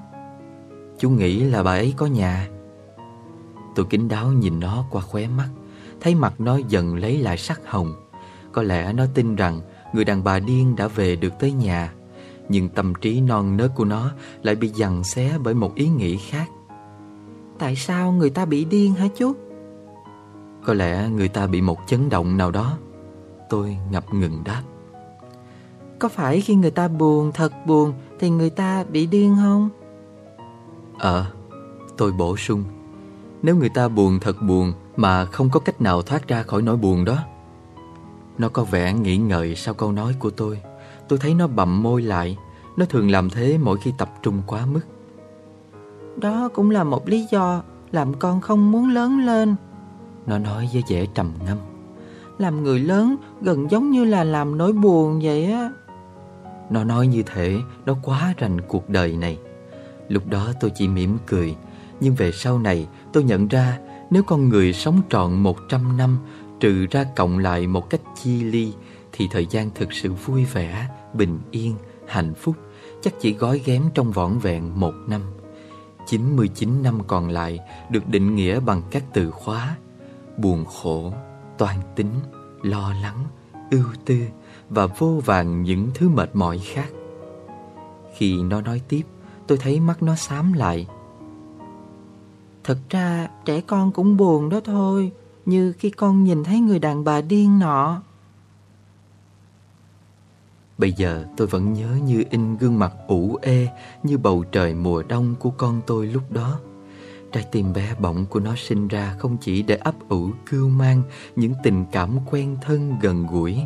Chú nghĩ là bà ấy có nhà. Tôi kính đáo nhìn nó qua khóe mắt Thấy mặt nó dần lấy lại sắc hồng. Có lẽ nó tin rằng Người đàn bà điên đã về được tới nhà Nhưng tâm trí non nớt của nó Lại bị dằn xé bởi một ý nghĩ khác. Tại sao người ta bị điên hả chú? Có lẽ người ta bị một chấn động nào đó. Tôi ngập ngừng đáp. Có phải khi người ta buồn, thật buồn Thì người ta bị điên không? Ờ, tôi bổ sung. Nếu người ta buồn thật buồn Mà không có cách nào thoát ra khỏi nỗi buồn đó. Nó có vẻ nghĩ ngợi sau câu nói của tôi. Tôi thấy nó bậm môi lại. Nó thường làm thế mỗi khi tập trung quá mức. Đó cũng là một lý do Làm con không muốn lớn lên. Nó nói với vẻ trầm ngâm. Làm người lớn gần giống như là làm nỗi buồn vậy á nó nói như thế Nó quá rành cuộc đời này. Lúc đó tôi chỉ mỉm cười Nhưng về sau này tôi nhận ra Nếu con người sống trọn 100 năm Trừ ra cộng lại một cách chi ly Thì thời gian thực sự vui vẻ Bình yên, hạnh phúc Chắc chỉ gói ghém trong vỏn vẹn một năm. 99 năm còn lại được định nghĩa bằng các từ khóa buồn khổ, toan tính, lo lắng, ưu tư và vô vàng những thứ mệt mỏi khác. Khi nó nói tiếp, tôi thấy mắt nó xám lại. Thật ra trẻ con cũng buồn đó thôi, như khi con nhìn thấy người đàn bà điên nọ. Bây giờ tôi vẫn nhớ như in gương mặt ủ ê như bầu trời mùa đông của con tôi lúc đó. Trái tim bé bỏng của nó sinh ra không chỉ để ấp ủ cưu mang những tình cảm quen thân gần gũi,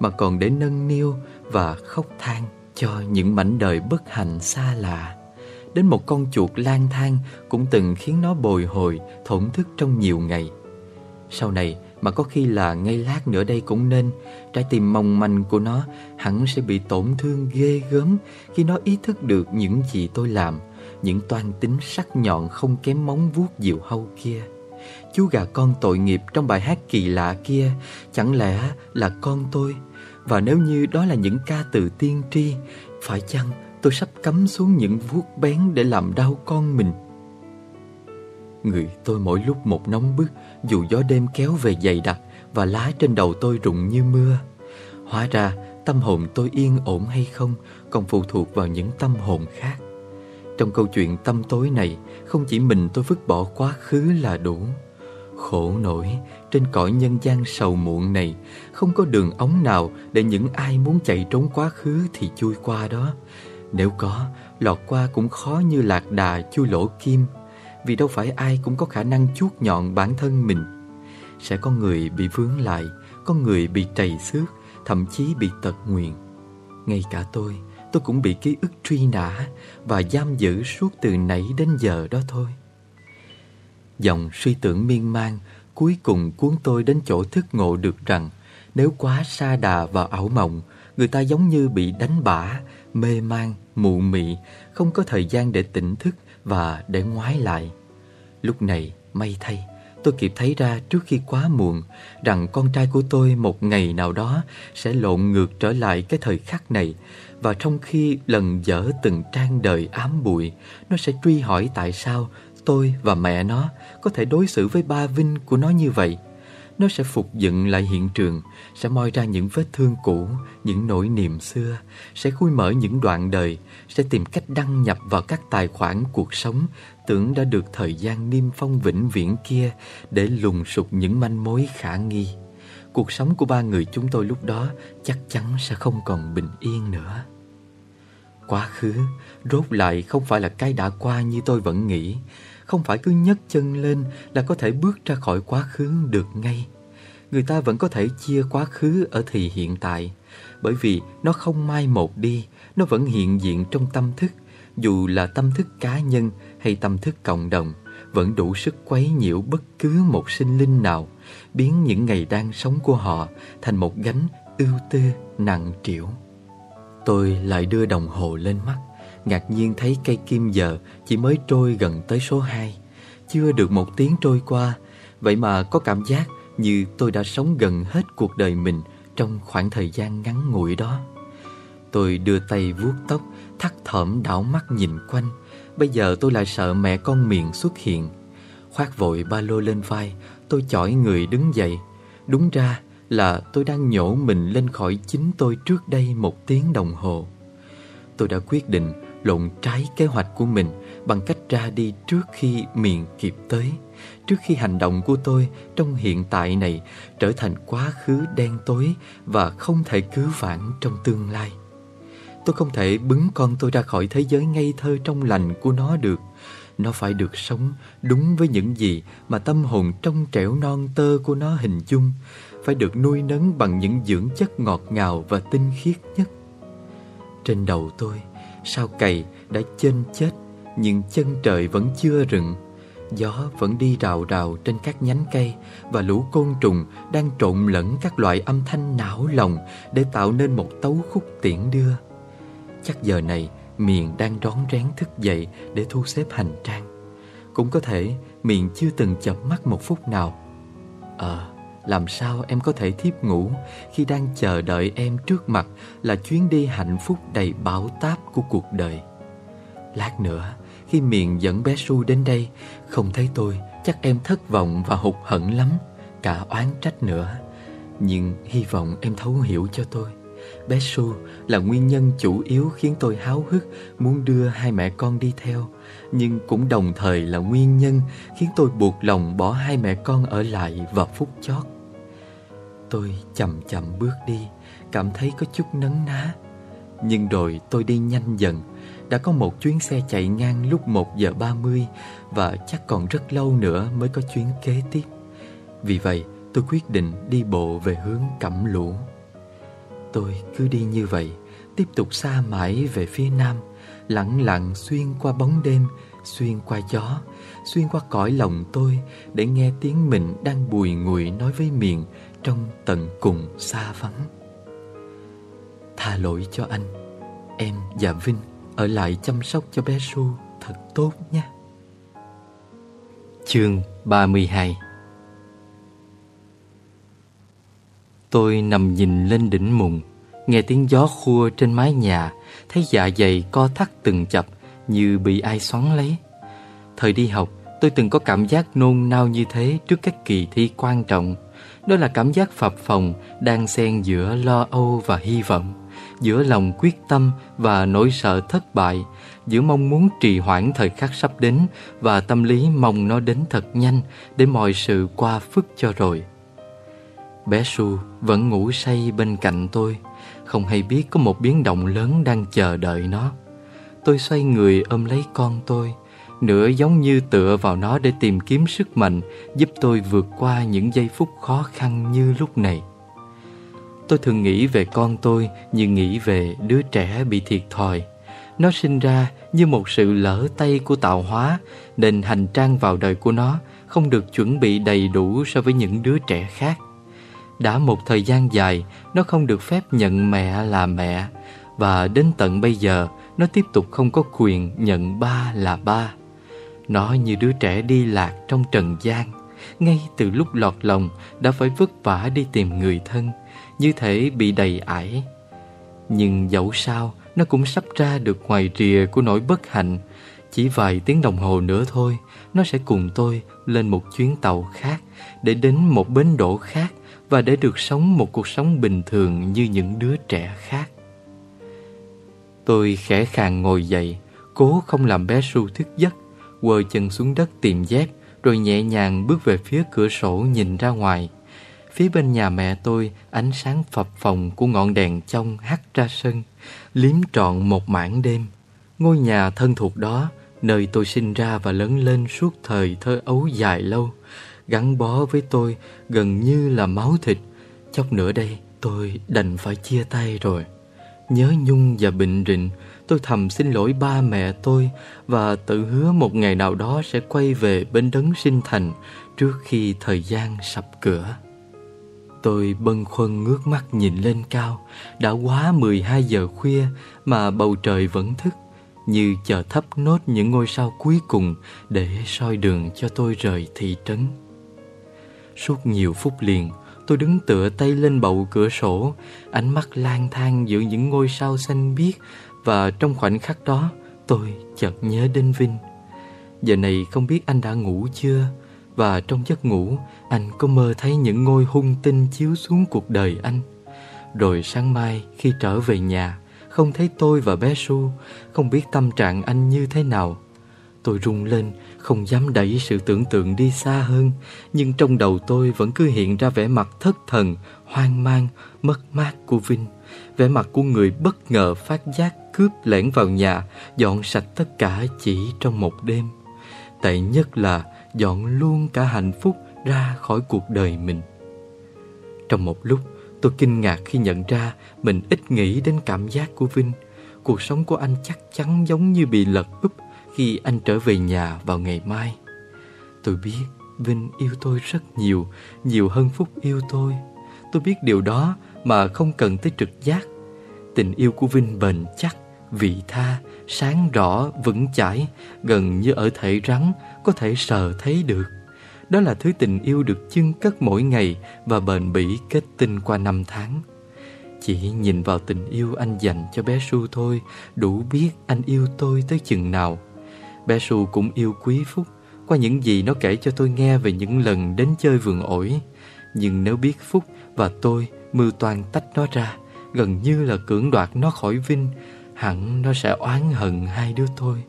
mà còn để nâng niu và khóc than cho những mảnh đời bất hạnh xa lạ. Đến một con chuột lang thang cũng từng khiến nó bồi hồi, thổn thức trong nhiều ngày. Sau này, mà có khi là ngay lát nữa đây cũng nên Trái tim mong manh của nó hẳn sẽ bị tổn thương ghê gớm Khi nó ý thức được những gì tôi làm những toan tính sắc nhọn không kém móng vuốt diều hâu kia. Chú gà con tội nghiệp trong bài hát kỳ lạ kia, Chẳng lẽ là con tôi? Và nếu như đó là những ca từ tiên tri, Phải chăng tôi sắp cắm xuống những vuốt bén để làm đau con mình? Người tôi mỗi lúc một nóng bức, Dù gió đêm kéo về dày đặc Và lá trên đầu tôi rụng như mưa. Hóa ra tâm hồn tôi yên ổn hay không Còn phụ thuộc vào những tâm hồn khác. Trong câu chuyện tâm tối này Không chỉ mình tôi vứt bỏ quá khứ là đủ Khổ nổi Trên cõi nhân gian sầu muộn này Không có đường ống nào Để những ai muốn chạy trốn quá khứ Thì chui qua đó Nếu có Lọt qua cũng khó như lạc đà chui lỗ kim vì đâu phải ai cũng có khả năng chuốt nhọn bản thân mình. Sẽ có người bị vướng lại, có người bị trầy xước, thậm chí bị tật nguyền. Ngay cả tôi, tôi cũng bị ký ức truy nã và giam giữ suốt từ nãy đến giờ đó thôi. Dòng suy tưởng miên man cuối cùng cuốn tôi đến chỗ thức ngộ được rằng nếu quá xa đà và ảo mộng, người ta giống như bị đánh bả, mê man, mụ mị, không có thời gian để tỉnh thức và để ngoái lại. Lúc này, may thay, tôi kịp thấy ra trước khi quá muộn rằng con trai của tôi một ngày nào đó sẽ lộn ngược trở lại cái thời khắc này và trong khi lần dở từng trang đời ám bụi, nó sẽ truy hỏi tại sao tôi và mẹ nó có thể đối xử với ba Vinh của nó như vậy. Nó sẽ phục dựng lại hiện trường, sẽ moi ra những vết thương cũ, những nỗi niềm xưa, sẽ khui mở những đoạn đời, sẽ tìm cách đăng nhập vào các tài khoản cuộc sống tưởng đã được thời gian niêm phong vĩnh viễn kia để lùng sục những manh mối khả nghi. Cuộc sống của ba người chúng tôi lúc đó chắc chắn sẽ không còn bình yên nữa. Quá khứ rốt lại không phải là cái đã qua như tôi vẫn nghĩ không phải cứ nhấc chân lên là có thể bước ra khỏi quá khứ được ngay. Người ta vẫn có thể chia quá khứ ở thì hiện tại, bởi vì nó không mai một đi, nó vẫn hiện diện trong tâm thức, dù là tâm thức cá nhân hay tâm thức cộng đồng, vẫn đủ sức quấy nhiễu bất cứ một sinh linh nào, biến những ngày đang sống của họ thành một gánh ưu tư nặng trĩu. Tôi lại đưa đồng hồ lên mắt, Ngạc nhiên thấy cây kim giờ chỉ mới trôi gần tới số 2 Chưa được một tiếng trôi qua. Vậy mà có cảm giác như tôi đã sống gần hết cuộc đời mình Trong khoảng thời gian ngắn ngủi đó. Tôi đưa tay vuốt tóc, Thắt thởm đảo mắt nhìn quanh. Bây giờ tôi lại sợ mẹ con miệng xuất hiện, Khoác vội ba lô lên vai Tôi chọi người đứng dậy Đúng ra là tôi đang nhổ mình lên khỏi chính tôi trước đây một tiếng đồng hồ Tôi đã quyết định lộn trái kế hoạch của mình bằng cách ra đi trước khi miền kịp tới, trước khi hành động của tôi trong hiện tại này trở thành quá khứ đen tối và không thể cứu vãn trong tương lai. Tôi không thể bứng con tôi ra khỏi thế giới ngây thơ trong lành của nó được. Nó phải được sống đúng với những gì mà tâm hồn trong trẻo non tơ của nó hình dung, phải được nuôi nấng bằng những dưỡng chất ngọt ngào và tinh khiết nhất. Trên đầu tôi, Sao cày đã chênh chết Nhưng chân trời vẫn chưa rừng Gió vẫn đi rào rào trên các nhánh cây Và lũ côn trùng đang trộn lẫn các loại âm thanh não lòng Để tạo nên một tấu khúc tiễn đưa Chắc giờ này Miền đang rón rén thức dậy để thu xếp hành trang. Cũng có thể Miền chưa từng chậm mắt một phút nào. Ờ làm sao em có thể thiếp ngủ khi đang chờ đợi em trước mặt là chuyến đi hạnh phúc đầy bão táp của cuộc đời. Lát nữa, khi miền dẫn bé Su đến đây Không thấy tôi chắc em thất vọng và hụt hẫng lắm Cả oán trách nữa. Nhưng hy vọng em thấu hiểu cho tôi. Bé Su là nguyên nhân chủ yếu khiến tôi háo hức muốn đưa hai mẹ con đi theo. Nhưng cũng đồng thời là nguyên nhân khiến tôi buộc lòng bỏ hai mẹ con ở lại vào phút chót. Tôi chậm chậm bước đi, cảm thấy có chút nấn ná. Nhưng rồi tôi đi nhanh dần. Đã có một chuyến xe chạy ngang lúc 1 giờ 30 Và chắc còn rất lâu nữa mới có chuyến kế tiếp. Vì vậy tôi quyết định đi bộ về hướng Cẩm Lũ. Tôi cứ đi như vậy, tiếp tục xa mãi về phía nam, lặng lặng xuyên qua bóng đêm, xuyên qua gió, xuyên qua cõi lòng tôi để nghe tiếng mình đang bùi ngùi nói với miệng trong tận cùng xa vắng. Tha lỗi cho anh, em và Vinh ở lại chăm sóc cho bé Su thật tốt nha. Chương 32 Tôi nằm nhìn lên đỉnh mùng, Nghe tiếng gió khua trên mái nhà, Thấy dạ dày co thắt từng chập Như bị ai xoắn lấy. Thời đi học, tôi từng có cảm giác nôn nao như thế Trước các kỳ thi quan trọng. Đó là cảm giác phập phồng, Đang xen giữa lo âu và hy vọng, Giữa lòng quyết tâm và nỗi sợ thất bại, Giữa mong muốn trì hoãn thời khắc sắp đến Và tâm lý mong nó đến thật nhanh Để mọi sự qua phức cho rồi. Bé Su vẫn ngủ say bên cạnh tôi. Không hay biết có một biến động lớn đang chờ đợi nó. Tôi xoay người ôm lấy con tôi. Nửa giống như tựa vào nó để tìm kiếm sức mạnh, Giúp tôi vượt qua những giây phút khó khăn như lúc này. Tôi thường nghĩ về con tôi như nghĩ về đứa trẻ bị thiệt thòi. Nó sinh ra như một sự lỡ tay của tạo hóa, Nên hành trang vào đời của nó không được chuẩn bị đầy đủ so với những đứa trẻ khác đã một thời gian dài, Nó không được phép nhận mẹ là mẹ. Và đến tận bây giờ, Nó tiếp tục không có quyền nhận ba là ba. Nó như đứa trẻ đi lạc trong trần gian. Ngay từ lúc lọt lòng, Đã phải vất vả đi tìm người thân, Như thể bị đầy ải. Nhưng dẫu sao, Nó cũng sắp ra được ngoài rìa của nỗi bất hạnh. Chỉ vài tiếng đồng hồ nữa thôi, Nó sẽ cùng tôi lên một chuyến tàu khác Để đến một bến đỗ khác và để được sống một cuộc sống bình thường như những đứa trẻ khác. Tôi khẽ khàng ngồi dậy, cố không làm bé Su thức giấc, quờ chân xuống đất tìm dép, rồi nhẹ nhàng bước về phía cửa sổ nhìn ra ngoài. Phía bên nhà mẹ tôi, ánh sáng phập phồng của ngọn đèn trong hắt ra sân, liếm trọn một mảng đêm. Ngôi nhà thân thuộc đó, nơi tôi sinh ra và lớn lên suốt thời thơ ấu dài lâu, gắn bó với tôi gần như là máu thịt. Chốc nữa đây tôi đành phải chia tay rồi. Nhớ Nhung và Bình Rịnh, tôi thầm xin lỗi ba mẹ tôi và tự hứa một ngày nào đó sẽ quay về bên đấng sinh thành trước khi thời gian sập cửa. Tôi bâng khuâng ngước mắt nhìn lên cao, đã quá 12 giờ khuya mà bầu trời vẫn thức, như chờ thấp nốt những ngôi sao cuối cùng để soi đường cho tôi rời thị trấn. Suốt nhiều phút liền, Tôi đứng tựa tay lên bậu cửa sổ, Ánh mắt lang thang giữa những ngôi sao xanh biếc Và trong khoảnh khắc đó, Tôi chợt nhớ đến Vinh. Giờ này không biết anh đã ngủ chưa? Và trong giấc ngủ, Anh có mơ thấy những ngôi hung tinh chiếu xuống cuộc đời anh? Rồi sáng mai khi trở về nhà, Không thấy tôi và bé Su, Không biết tâm trạng anh như thế nào, Tôi rung lên không dám đẩy sự tưởng tượng đi xa hơn, nhưng trong đầu tôi vẫn cứ hiện ra vẻ mặt thất thần, hoang mang, mất mát của Vinh. Vẻ mặt của người bất ngờ phát giác cướp lẻn vào nhà, dọn sạch tất cả chỉ trong một đêm. Tệ nhất là dọn luôn cả hạnh phúc ra khỏi cuộc đời mình. Trong một lúc, tôi kinh ngạc khi nhận ra mình ít nghĩ đến cảm giác của Vinh. Cuộc sống của anh chắc chắn giống như bị lật úp khi anh trở về nhà vào ngày mai. Tôi biết Vinh yêu tôi rất nhiều, nhiều hơn Phúc yêu tôi. Tôi biết điều đó mà không cần tới trực giác. Tình yêu của Vinh bền chắc, vị tha, sáng rõ, vững chãi, gần như ở thể rắn, có thể sờ thấy được. Đó là thứ tình yêu được chưng cất mỗi ngày và bền bỉ kết tinh qua năm tháng. Chỉ nhìn vào tình yêu anh dành cho bé Su thôi, đủ biết anh yêu tôi tới chừng nào. Bé Su cũng yêu quý Phúc qua những gì nó kể cho tôi nghe về những lần đến chơi vườn ổi. Nhưng nếu biết Phúc và tôi mưu toàn tách nó ra, gần như là cưỡng đoạt nó khỏi Vinh, hẳn nó sẽ oán hận hai đứa tôi.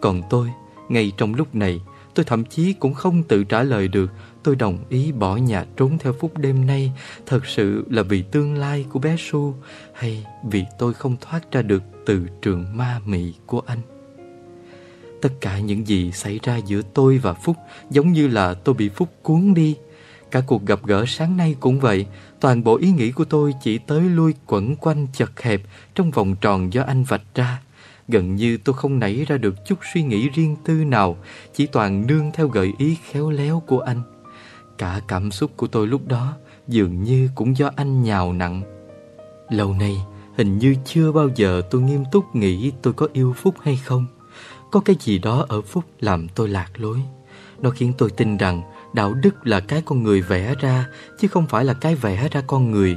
Còn tôi, ngay trong lúc này, tôi thậm chí cũng không tự trả lời được tôi đồng ý bỏ nhà trốn theo Phúc đêm nay thật sự là vì tương lai của bé Su hay vì tôi không thoát ra được từ trường ma mị của anh. Tất cả những gì xảy ra giữa tôi và Phúc giống như là tôi bị Phúc cuốn đi. Cả cuộc gặp gỡ sáng nay cũng vậy, toàn bộ ý nghĩ của tôi chỉ tới lui quẩn quanh chật hẹp trong vòng tròn do anh vạch ra. Gần như tôi không nảy ra được chút suy nghĩ riêng tư nào, chỉ toàn nương theo gợi ý khéo léo của anh. Cả cảm xúc của tôi lúc đó dường như cũng do anh nhào nặng. Lâu nay, hình như chưa bao giờ tôi nghiêm túc nghĩ tôi có yêu Phúc hay không. Có cái gì đó ở Phúc làm tôi lạc lối. Nó khiến tôi tin rằng đạo đức là cái con người vẽ ra, chứ không phải là cái vẽ ra con người.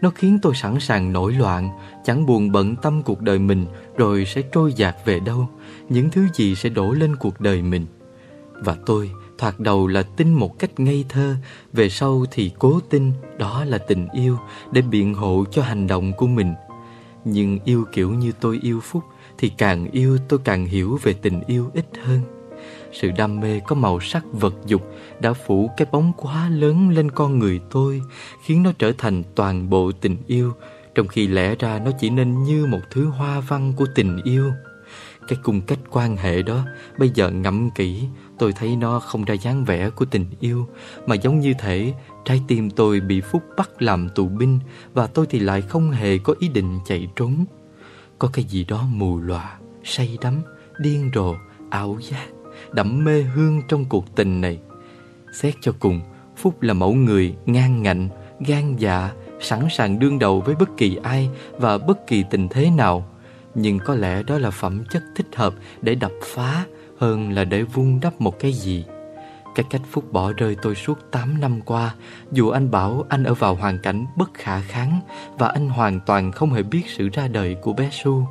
Nó khiến tôi sẵn sàng nổi loạn, chẳng buồn bận tâm cuộc đời mình rồi sẽ trôi dạt về đâu, những thứ gì sẽ đổ lên cuộc đời mình. Và tôi thoạt đầu là tin một cách ngây thơ, về sau thì cố tin đó là tình yêu để biện hộ cho hành động của mình. Nhưng yêu kiểu như tôi yêu Phúc thì càng yêu tôi càng hiểu về tình yêu ít hơn. Sự đam mê có màu sắc vật dục đã phủ cái bóng quá lớn lên con người tôi, khiến nó trở thành toàn bộ tình yêu, trong khi lẽ ra nó chỉ nên như một thứ hoa văn của tình yêu. Cái cung cách quan hệ đó bây giờ ngẫm kỹ tôi thấy nó không ra dáng vẻ của tình yêu mà giống như thể trái tim tôi bị Phúc bắt làm tù binh và tôi thì lại không hề có ý định chạy trốn. Có cái gì đó mù lòa, say đắm, điên rồ, ảo giác, đẫm mê hương trong cuộc tình này. Xét cho cùng, Phúc là mẫu người ngang ngạnh, gan dạ, sẵn sàng đương đầu với bất kỳ ai và bất kỳ tình thế nào. Nhưng có lẽ đó là phẩm chất thích hợp để đập phá hơn là để vun đắp một cái gì. Cái cách Phúc bỏ rơi tôi suốt 8 năm qua, dù anh bảo anh ở vào hoàn cảnh bất khả kháng và anh hoàn toàn không hề biết sự ra đời của bé Su,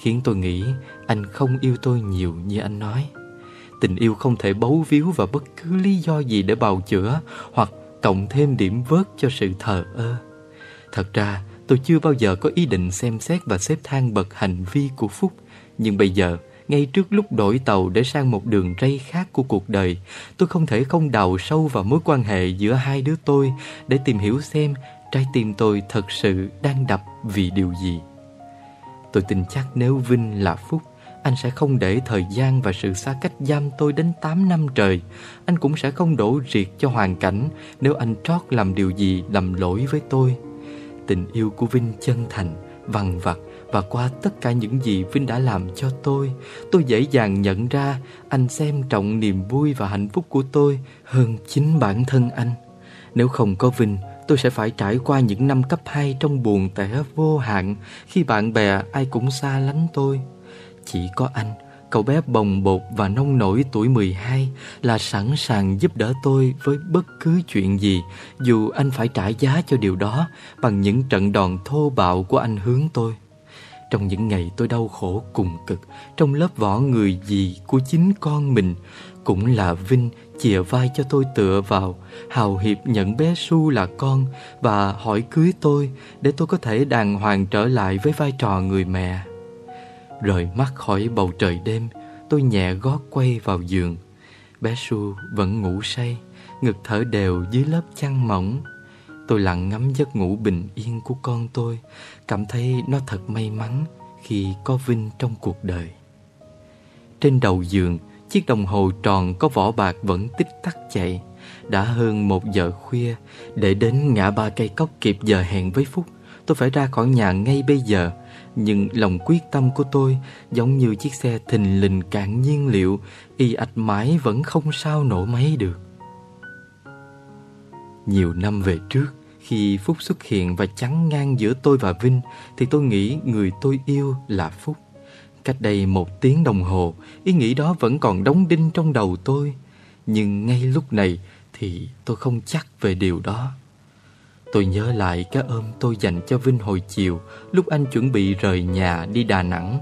khiến tôi nghĩ anh không yêu tôi nhiều như anh nói. Tình yêu không thể bấu víu vào bất cứ lý do gì để bào chữa hoặc cộng thêm điểm vớt cho sự thờ ơ. Thật ra, tôi chưa bao giờ có ý định xem xét và xếp thang bậc hành vi của Phúc, nhưng bây giờ ngay trước lúc đổi tàu để sang một đường ray khác của cuộc đời, tôi không thể không đào sâu vào mối quan hệ giữa hai đứa tôi để tìm hiểu xem trái tim tôi thật sự đang đập vì điều gì. Tôi tin chắc nếu Vinh là Phúc, anh sẽ không để thời gian và sự xa cách giam tôi đến 8 năm trời. Anh cũng sẽ không đổ riệt cho hoàn cảnh nếu anh trót làm điều gì lầm lỗi với tôi. Tình yêu của Vinh chân thành, vằn vặt và qua tất cả những gì Vinh đã làm cho tôi, tôi dễ dàng nhận ra anh xem trọng niềm vui và hạnh phúc của tôi hơn chính bản thân anh. Nếu không có Vinh, tôi sẽ phải trải qua những năm cấp 2 trong buồn tẻ vô hạn khi bạn bè ai cũng xa lánh tôi. Chỉ có anh, cậu bé bồng bột và nông nổi tuổi 12 là sẵn sàng giúp đỡ tôi với bất cứ chuyện gì, dù anh phải trả giá cho điều đó bằng những trận đòn thô bạo của anh hướng tôi. Trong những ngày tôi đau khổ cùng cực, Trong lớp vỏ người gì của chính con mình, Cũng là Vinh chìa vai cho tôi tựa vào, Hào hiệp nhận bé Su là con Và hỏi cưới tôi Để tôi có thể đàng hoàng trở lại với vai trò người mẹ. Rời mắt khỏi bầu trời đêm, Tôi nhẹ gót quay vào giường. Bé Su vẫn ngủ say, Ngực thở đều dưới lớp chăn mỏng. Tôi lặng ngắm giấc ngủ bình yên của con tôi. Cảm thấy nó thật may mắn khi có Vinh trong cuộc đời. Trên đầu giường, Chiếc đồng hồ tròn có vỏ bạc vẫn tích tắc chạy. Đã hơn một giờ khuya, Để đến ngã ba cây cốc kịp giờ hẹn với Phúc, Tôi phải ra khỏi nhà ngay bây giờ. Nhưng lòng quyết tâm của tôi Giống như chiếc xe thình lình cạn nhiên liệu, Y ạch mãi vẫn không sao nổ máy được nhiều năm về trước, khi Phúc xuất hiện và chắn ngang giữa tôi và Vinh, thì tôi nghĩ người tôi yêu là Phúc. Cách đây một tiếng đồng hồ, ý nghĩ đó vẫn còn đóng đinh trong đầu tôi. Nhưng ngay lúc này thì tôi không chắc về điều đó. Tôi nhớ lại cái ôm tôi dành cho Vinh hồi chiều lúc anh chuẩn bị rời nhà đi Đà Nẵng.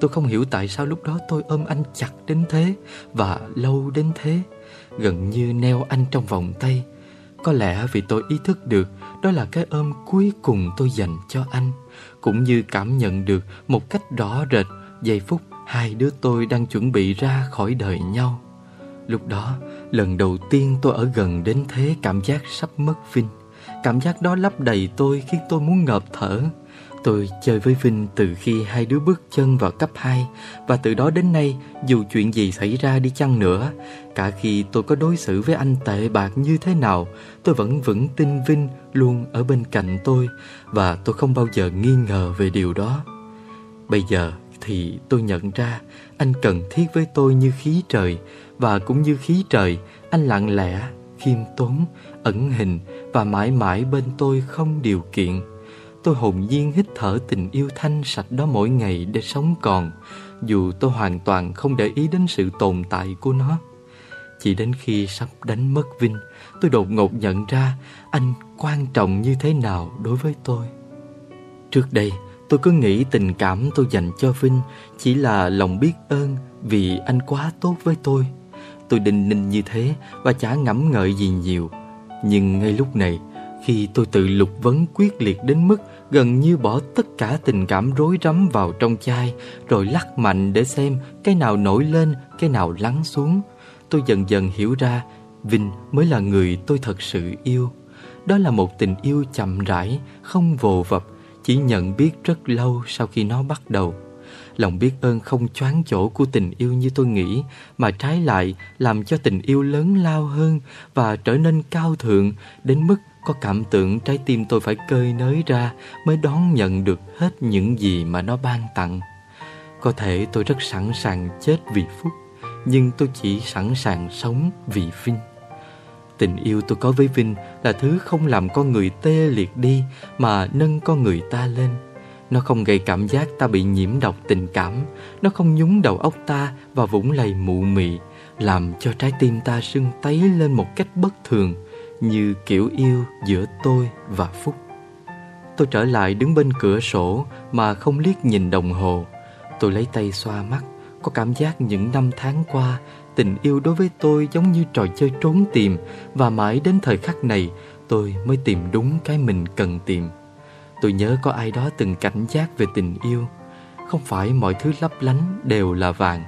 Tôi không hiểu tại sao lúc đó tôi ôm anh chặt đến thế Và lâu đến thế Gần như neo anh trong vòng tay có lẽ vì tôi ý thức được Đó là cái ôm cuối cùng tôi dành cho anh Cũng như cảm nhận được một cách rõ rệt Giây phút hai đứa tôi đang chuẩn bị ra khỏi đời nhau. Lúc đó, lần đầu tiên tôi ở gần đến thế cảm giác sắp mất Vinh Cảm giác đó lấp đầy tôi khiến tôi muốn ngợp thở. Tôi chơi với Vinh từ khi hai đứa bước chân vào cấp 2 Và từ đó đến nay dù chuyện gì xảy ra đi chăng nữa Cả khi tôi có đối xử với anh tệ bạc như thế nào Tôi vẫn vững tin Vinh luôn ở bên cạnh tôi Và tôi không bao giờ nghi ngờ về điều đó. Bây giờ thì tôi nhận ra anh cần thiết với tôi như khí trời Và cũng như khí trời anh lặng lẽ, khiêm tốn, ẩn hình Và mãi mãi bên tôi không điều kiện. Tôi hồn nhiên hít thở tình yêu thanh sạch đó mỗi ngày để sống còn, Dù tôi hoàn toàn không để ý đến sự tồn tại của nó. Chỉ đến khi sắp đánh mất Vinh, Tôi đột ngột nhận ra anh quan trọng như thế nào đối với tôi. Trước đây, tôi cứ nghĩ tình cảm tôi dành cho Vinh Chỉ là lòng biết ơn vì anh quá tốt với tôi. Tôi đinh ninh như thế và chả ngẫm ngợi gì nhiều. Nhưng ngay lúc này, khi tôi tự lục vấn quyết liệt đến mức gần như bỏ tất cả tình cảm rối rắm vào trong chai rồi lắc mạnh để xem cái nào nổi lên, cái nào lắng xuống. Tôi dần dần hiểu ra Vinh mới là người tôi thật sự yêu. Đó là một tình yêu chậm rãi, không vồ vập, chỉ nhận biết rất lâu sau khi nó bắt đầu. Lòng biết ơn không choáng chỗ của tình yêu như tôi nghĩ, mà trái lại làm cho tình yêu lớn lao hơn và trở nên cao thượng đến mức có cảm tưởng trái tim tôi phải cơi nới ra mới đón nhận được hết những gì mà nó ban tặng. Có thể tôi rất sẵn sàng chết vì Phúc, nhưng tôi chỉ sẵn sàng sống vì Vinh. Tình yêu tôi có với Vinh là thứ không làm con người tê liệt đi mà nâng con người ta lên. Nó không gây cảm giác ta bị nhiễm độc tình cảm, nó không nhúng đầu óc ta và vũng lầy mụ mị, làm cho trái tim ta sưng tấy lên một cách bất thường như kiểu yêu giữa tôi và Phúc. Tôi trở lại đứng bên cửa sổ mà không liếc nhìn đồng hồ. Tôi lấy tay xoa mắt, có cảm giác những năm tháng qua tình yêu đối với tôi giống như trò chơi trốn tìm và mãi đến thời khắc này tôi mới tìm đúng cái mình cần tìm. Tôi nhớ có ai đó từng cảnh giác về tình yêu. Không phải mọi thứ lấp lánh đều là vàng,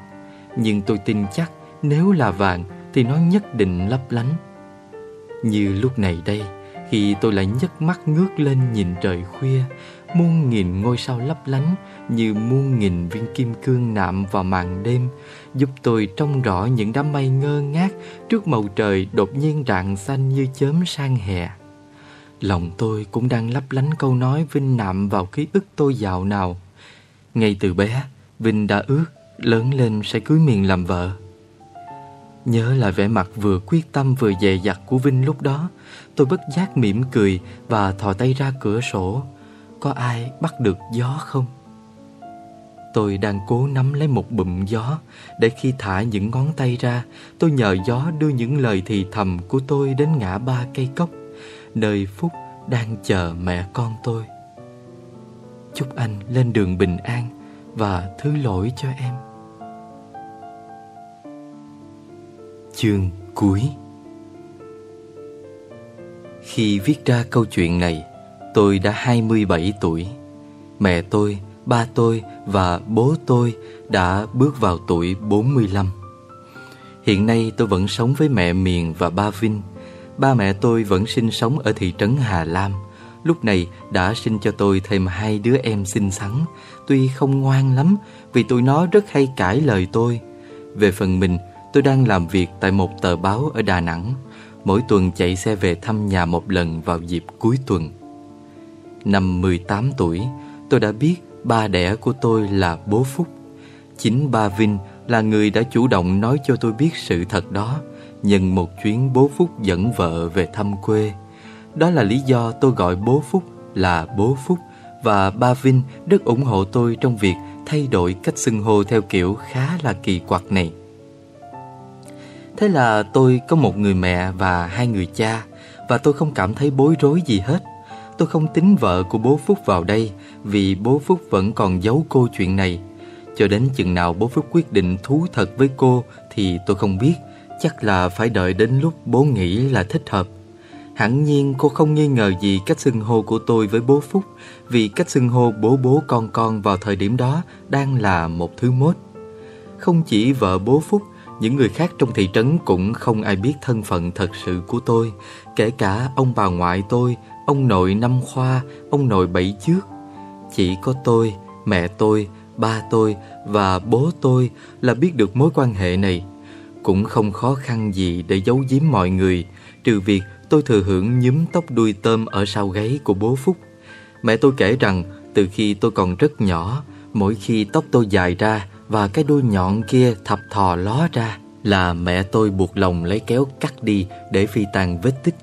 nhưng tôi tin chắc nếu là vàng thì nó nhất định lấp lánh. Như lúc này đây, khi tôi lại nhấc mắt ngước lên nhìn trời khuya, muôn nghìn ngôi sao lấp lánh như muôn nghìn viên kim cương nạm vào màn đêm, giúp tôi trông rõ những đám mây ngơ ngác trước màu trời đột nhiên rạng xanh như chớm sang hè. Lòng tôi cũng đang lấp lánh câu nói Vinh nạm vào ký ức tôi dạo nào. Ngay từ bé, Vinh đã ước lớn lên sẽ cưới miền làm vợ. Nhớ lại vẻ mặt vừa quyết tâm vừa dè dặt của Vinh lúc đó, Tôi bất giác mỉm cười và thò tay ra cửa sổ. Có ai bắt được gió không? Tôi đang cố nắm lấy một bụm gió, Để khi thả những ngón tay ra, Tôi nhờ gió đưa những lời thì thầm của tôi đến ngã ba cây cốc, Nơi Phúc đang chờ mẹ con tôi. Chúc anh lên đường bình an Và thứ lỗi cho em. Chương cuối Khi viết ra câu chuyện này, tôi đã 27 tuổi. Mẹ tôi, ba tôi và bố tôi đã bước vào tuổi 45. Hiện nay tôi vẫn sống với mẹ Miền và ba Vinh. Ba mẹ tôi vẫn sinh sống ở thị trấn Hà Lam. Lúc này đã sinh cho tôi thêm hai đứa em xinh xắn, tuy không ngoan lắm vì tụi nó rất hay cãi lời tôi. Về phần mình, Tôi đang làm việc tại một tờ báo ở Đà Nẵng. Mỗi tuần chạy xe về thăm nhà một lần vào dịp cuối tuần. Năm 18 tuổi, Tôi đã biết ba đẻ của tôi là bố Phúc. Chính ba Vinh là người đã chủ động nói cho tôi biết sự thật đó, Nhân một chuyến bố Phúc dẫn vợ về thăm quê. Đó là lý do tôi gọi bố Phúc là bố Phúc Và ba Vinh rất ủng hộ tôi trong việc thay đổi cách xưng hô theo kiểu khá là kỳ quặc này. Thế là tôi có một người mẹ và hai người cha Và tôi không cảm thấy bối rối gì hết Tôi không tính vợ của bố Phúc vào đây Vì bố Phúc vẫn còn giấu cô chuyện này Cho đến chừng nào bố Phúc quyết định thú thật với cô thì tôi không biết. Chắc là phải đợi đến lúc bố nghĩ là thích hợp. Hẳn nhiên cô không nghi ngờ gì cách xưng hô của tôi với bố Phúc vì cách xưng hô bố bố con con vào thời điểm đó đang là một thứ mốt. Không chỉ vợ bố Phúc, những người khác trong thị trấn cũng không ai biết thân phận thật sự của tôi, kể cả ông bà ngoại tôi, ông nội năm khoa, ông nội bảy trước. Chỉ có tôi, mẹ tôi, ba tôi và bố tôi là biết được mối quan hệ này. Cũng không khó khăn gì để giấu giếm mọi người, trừ việc tôi thừa hưởng nhúm tóc đuôi tôm ở sau gáy của bố Phúc. Mẹ tôi kể rằng từ khi tôi còn rất nhỏ, mỗi khi tóc tôi dài ra và cái đuôi nhọn kia thập thò ló ra là mẹ tôi buộc lòng lấy kéo cắt đi để phi tàn vết tích.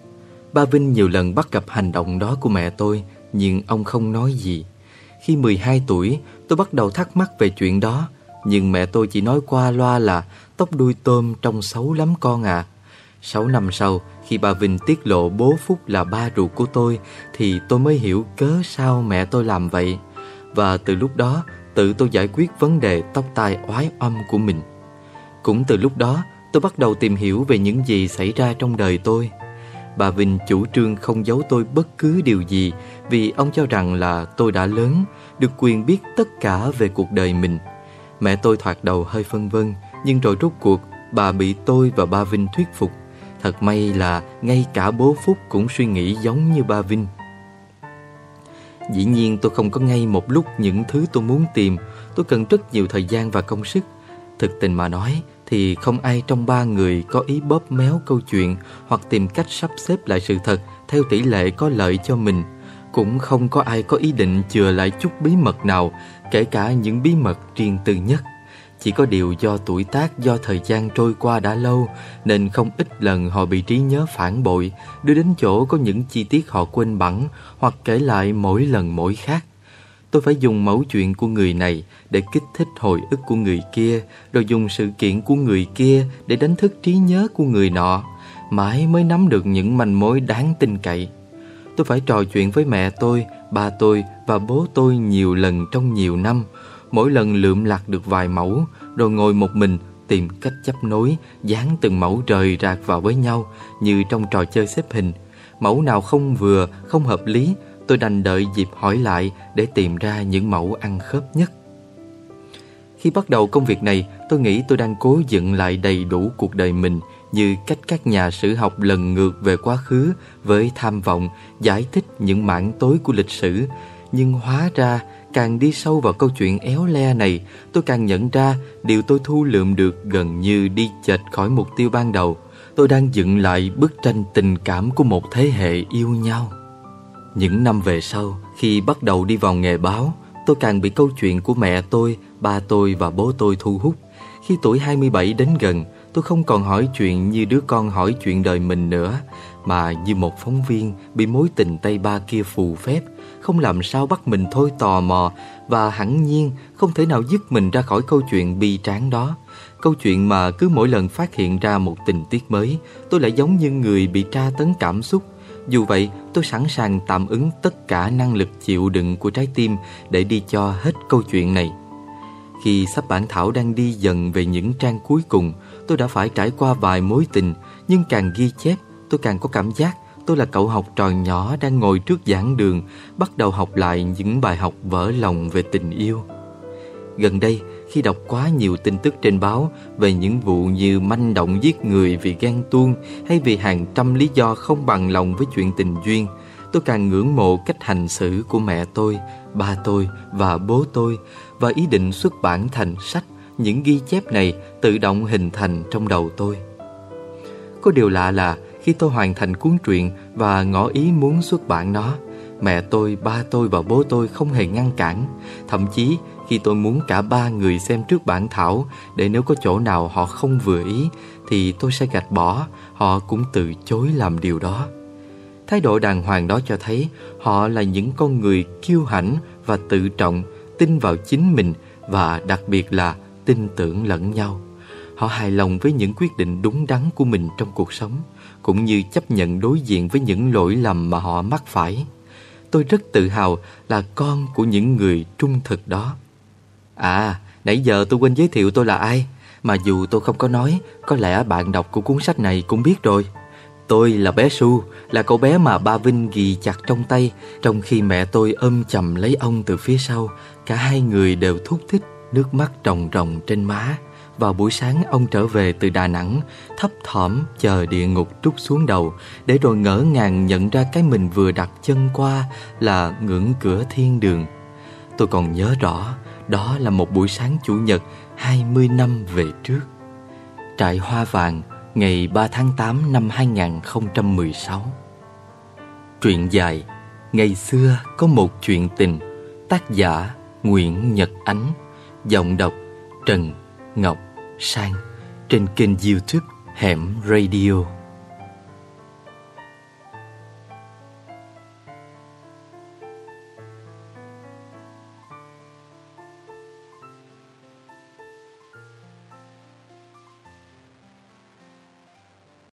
Ba Vinh nhiều lần bắt gặp hành động đó của mẹ tôi, nhưng ông không nói gì. Khi 12 tuổi, tôi bắt đầu thắc mắc về chuyện đó, nhưng mẹ tôi chỉ nói qua loa là tóc đuôi tôm trông xấu lắm con à. 6 năm sau, khi bà Vinh tiết lộ bố Phúc là ba ruột của tôi, thì tôi mới hiểu cớ sao mẹ tôi làm vậy. Và từ lúc đó, tự tôi giải quyết vấn đề tóc tai oái âm của mình. Cũng từ lúc đó, tôi bắt đầu tìm hiểu về những gì xảy ra trong đời tôi. Bà Vinh chủ trương không giấu tôi bất cứ điều gì vì ông cho rằng là tôi đã lớn, được quyền biết tất cả về cuộc đời mình. Mẹ tôi thoạt đầu hơi phân vân, nhưng rồi rốt cuộc bà bị tôi và ba Vinh thuyết phục. Thật may là ngay cả bố Phúc cũng suy nghĩ giống như ba Vinh. Dĩ nhiên tôi không có ngay một lúc những thứ tôi muốn tìm, tôi cần rất nhiều thời gian và công sức. Thực tình mà nói thì không ai trong ba người có ý bóp méo câu chuyện hoặc tìm cách sắp xếp lại sự thật theo tỷ lệ có lợi cho mình. Cũng không có ai có ý định chừa lại chút bí mật nào, kể cả những bí mật riêng tư nhất. Chỉ có điều do tuổi tác do thời gian trôi qua đã lâu nên không ít lần họ bị trí nhớ phản bội, đưa đến chỗ có những chi tiết họ quên bẵng hoặc kể lại mỗi lần mỗi khác. Tôi phải dùng mẫu chuyện của người này để kích thích hồi ức của người kia, rồi dùng sự kiện của người kia để đánh thức trí nhớ của người nọ, mãi mới nắm được những manh mối đáng tin cậy. Tôi phải trò chuyện với mẹ tôi, ba tôi và bố tôi nhiều lần trong nhiều năm, mỗi lần lượm lạc được vài mẫu, rồi ngồi một mình tìm cách chấp nối, dán từng mẫu rời rạc vào với nhau như trong trò chơi xếp hình. Mẫu nào không vừa, không hợp lý, tôi đành đợi dịp hỏi lại để tìm ra những mẫu ăn khớp nhất. Khi bắt đầu công việc này, tôi nghĩ tôi đang cố dựng lại đầy đủ cuộc đời mình như cách các nhà sử học lần ngược về quá khứ với tham vọng giải thích những mảng tối của lịch sử. Nhưng hóa ra, càng đi sâu vào câu chuyện éo le này, tôi càng nhận ra điều tôi thu lượm được gần như đi chệch khỏi mục tiêu ban đầu. Tôi đang dựng lại bức tranh tình cảm của một thế hệ yêu nhau. Những năm về sau, khi bắt đầu đi vào nghề báo, tôi càng bị câu chuyện của mẹ tôi, ba tôi và bố tôi thu hút. Khi tuổi 27 đến gần, tôi không còn hỏi chuyện như đứa con hỏi chuyện đời mình nữa, mà như một phóng viên bị mối tình Tây Ba kia phù phép, không làm sao bắt mình thôi tò mò và hẳn nhiên không thể nào dứt mình ra khỏi câu chuyện bi tráng đó. Câu chuyện mà cứ mỗi lần phát hiện ra một tình tiết mới, tôi lại giống như người bị tra tấn cảm xúc, dù vậy, tôi sẵn sàng tạm ứng tất cả năng lực chịu đựng của trái tim để đi cho hết câu chuyện này. Khi sắp bản thảo đang đi dần về những trang cuối cùng, tôi đã phải trải qua vài mối tình, nhưng càng ghi chép, tôi càng có cảm giác tôi là cậu học trò nhỏ đang ngồi trước giảng đường, bắt đầu học lại những bài học vỡ lòng về tình yêu. Gần đây, khi đọc quá nhiều tin tức trên báo về những vụ như manh động giết người vì ghen tuông hay vì hàng trăm lý do không bằng lòng với chuyện tình duyên, tôi càng ngưỡng mộ cách hành xử của mẹ tôi, ba tôi và bố tôi và ý định xuất bản thành sách những ghi chép này tự động hình thành trong đầu tôi. Có điều lạ là khi tôi hoàn thành cuốn truyện và ngỏ ý muốn xuất bản nó, mẹ tôi, ba tôi và bố tôi không hề ngăn cản, thậm chí khi tôi muốn cả ba người xem trước bản thảo để nếu có chỗ nào họ không vừa ý thì tôi sẽ gạch bỏ, họ cũng từ chối làm điều đó. Thái độ đàng hoàng đó cho thấy họ là những con người kiêu hãnh và tự trọng, tin vào chính mình và đặc biệt là tin tưởng lẫn nhau. Họ hài lòng với những quyết định đúng đắn của mình trong cuộc sống, cũng như chấp nhận đối diện với những lỗi lầm mà họ mắc phải. Tôi rất tự hào là con của những người trung thực đó. À, Nãy giờ tôi quên giới thiệu tôi là ai Mà dù tôi không có nói Có lẽ bạn đọc của cuốn sách này cũng biết rồi Tôi là bé Su Là cậu bé mà ba Vinh ghi chặt trong tay Trong khi mẹ tôi ôm chầm lấy ông từ phía sau Cả hai người đều thúc thích Nước mắt ròng ròng trên má vào buổi sáng, ông trở về từ Đà Nẵng, Thấp thỏm chờ địa ngục trút xuống đầu, Để rồi ngỡ ngàng nhận ra cái mình vừa đặt chân qua Là ngưỡng cửa thiên đường. Tôi còn nhớ rõ, Đó là một buổi sáng Chủ nhật 20 năm về trước. Trại Hoa Vàng, Ngày 3 tháng 8 năm 2016 Truyện dài, Ngày xưa có một chuyện tình, Tác giả Nguyễn Nhật Ánh, Giọng đọc Trần Ngọc Sang trên kênh youtube Hẻm Radio.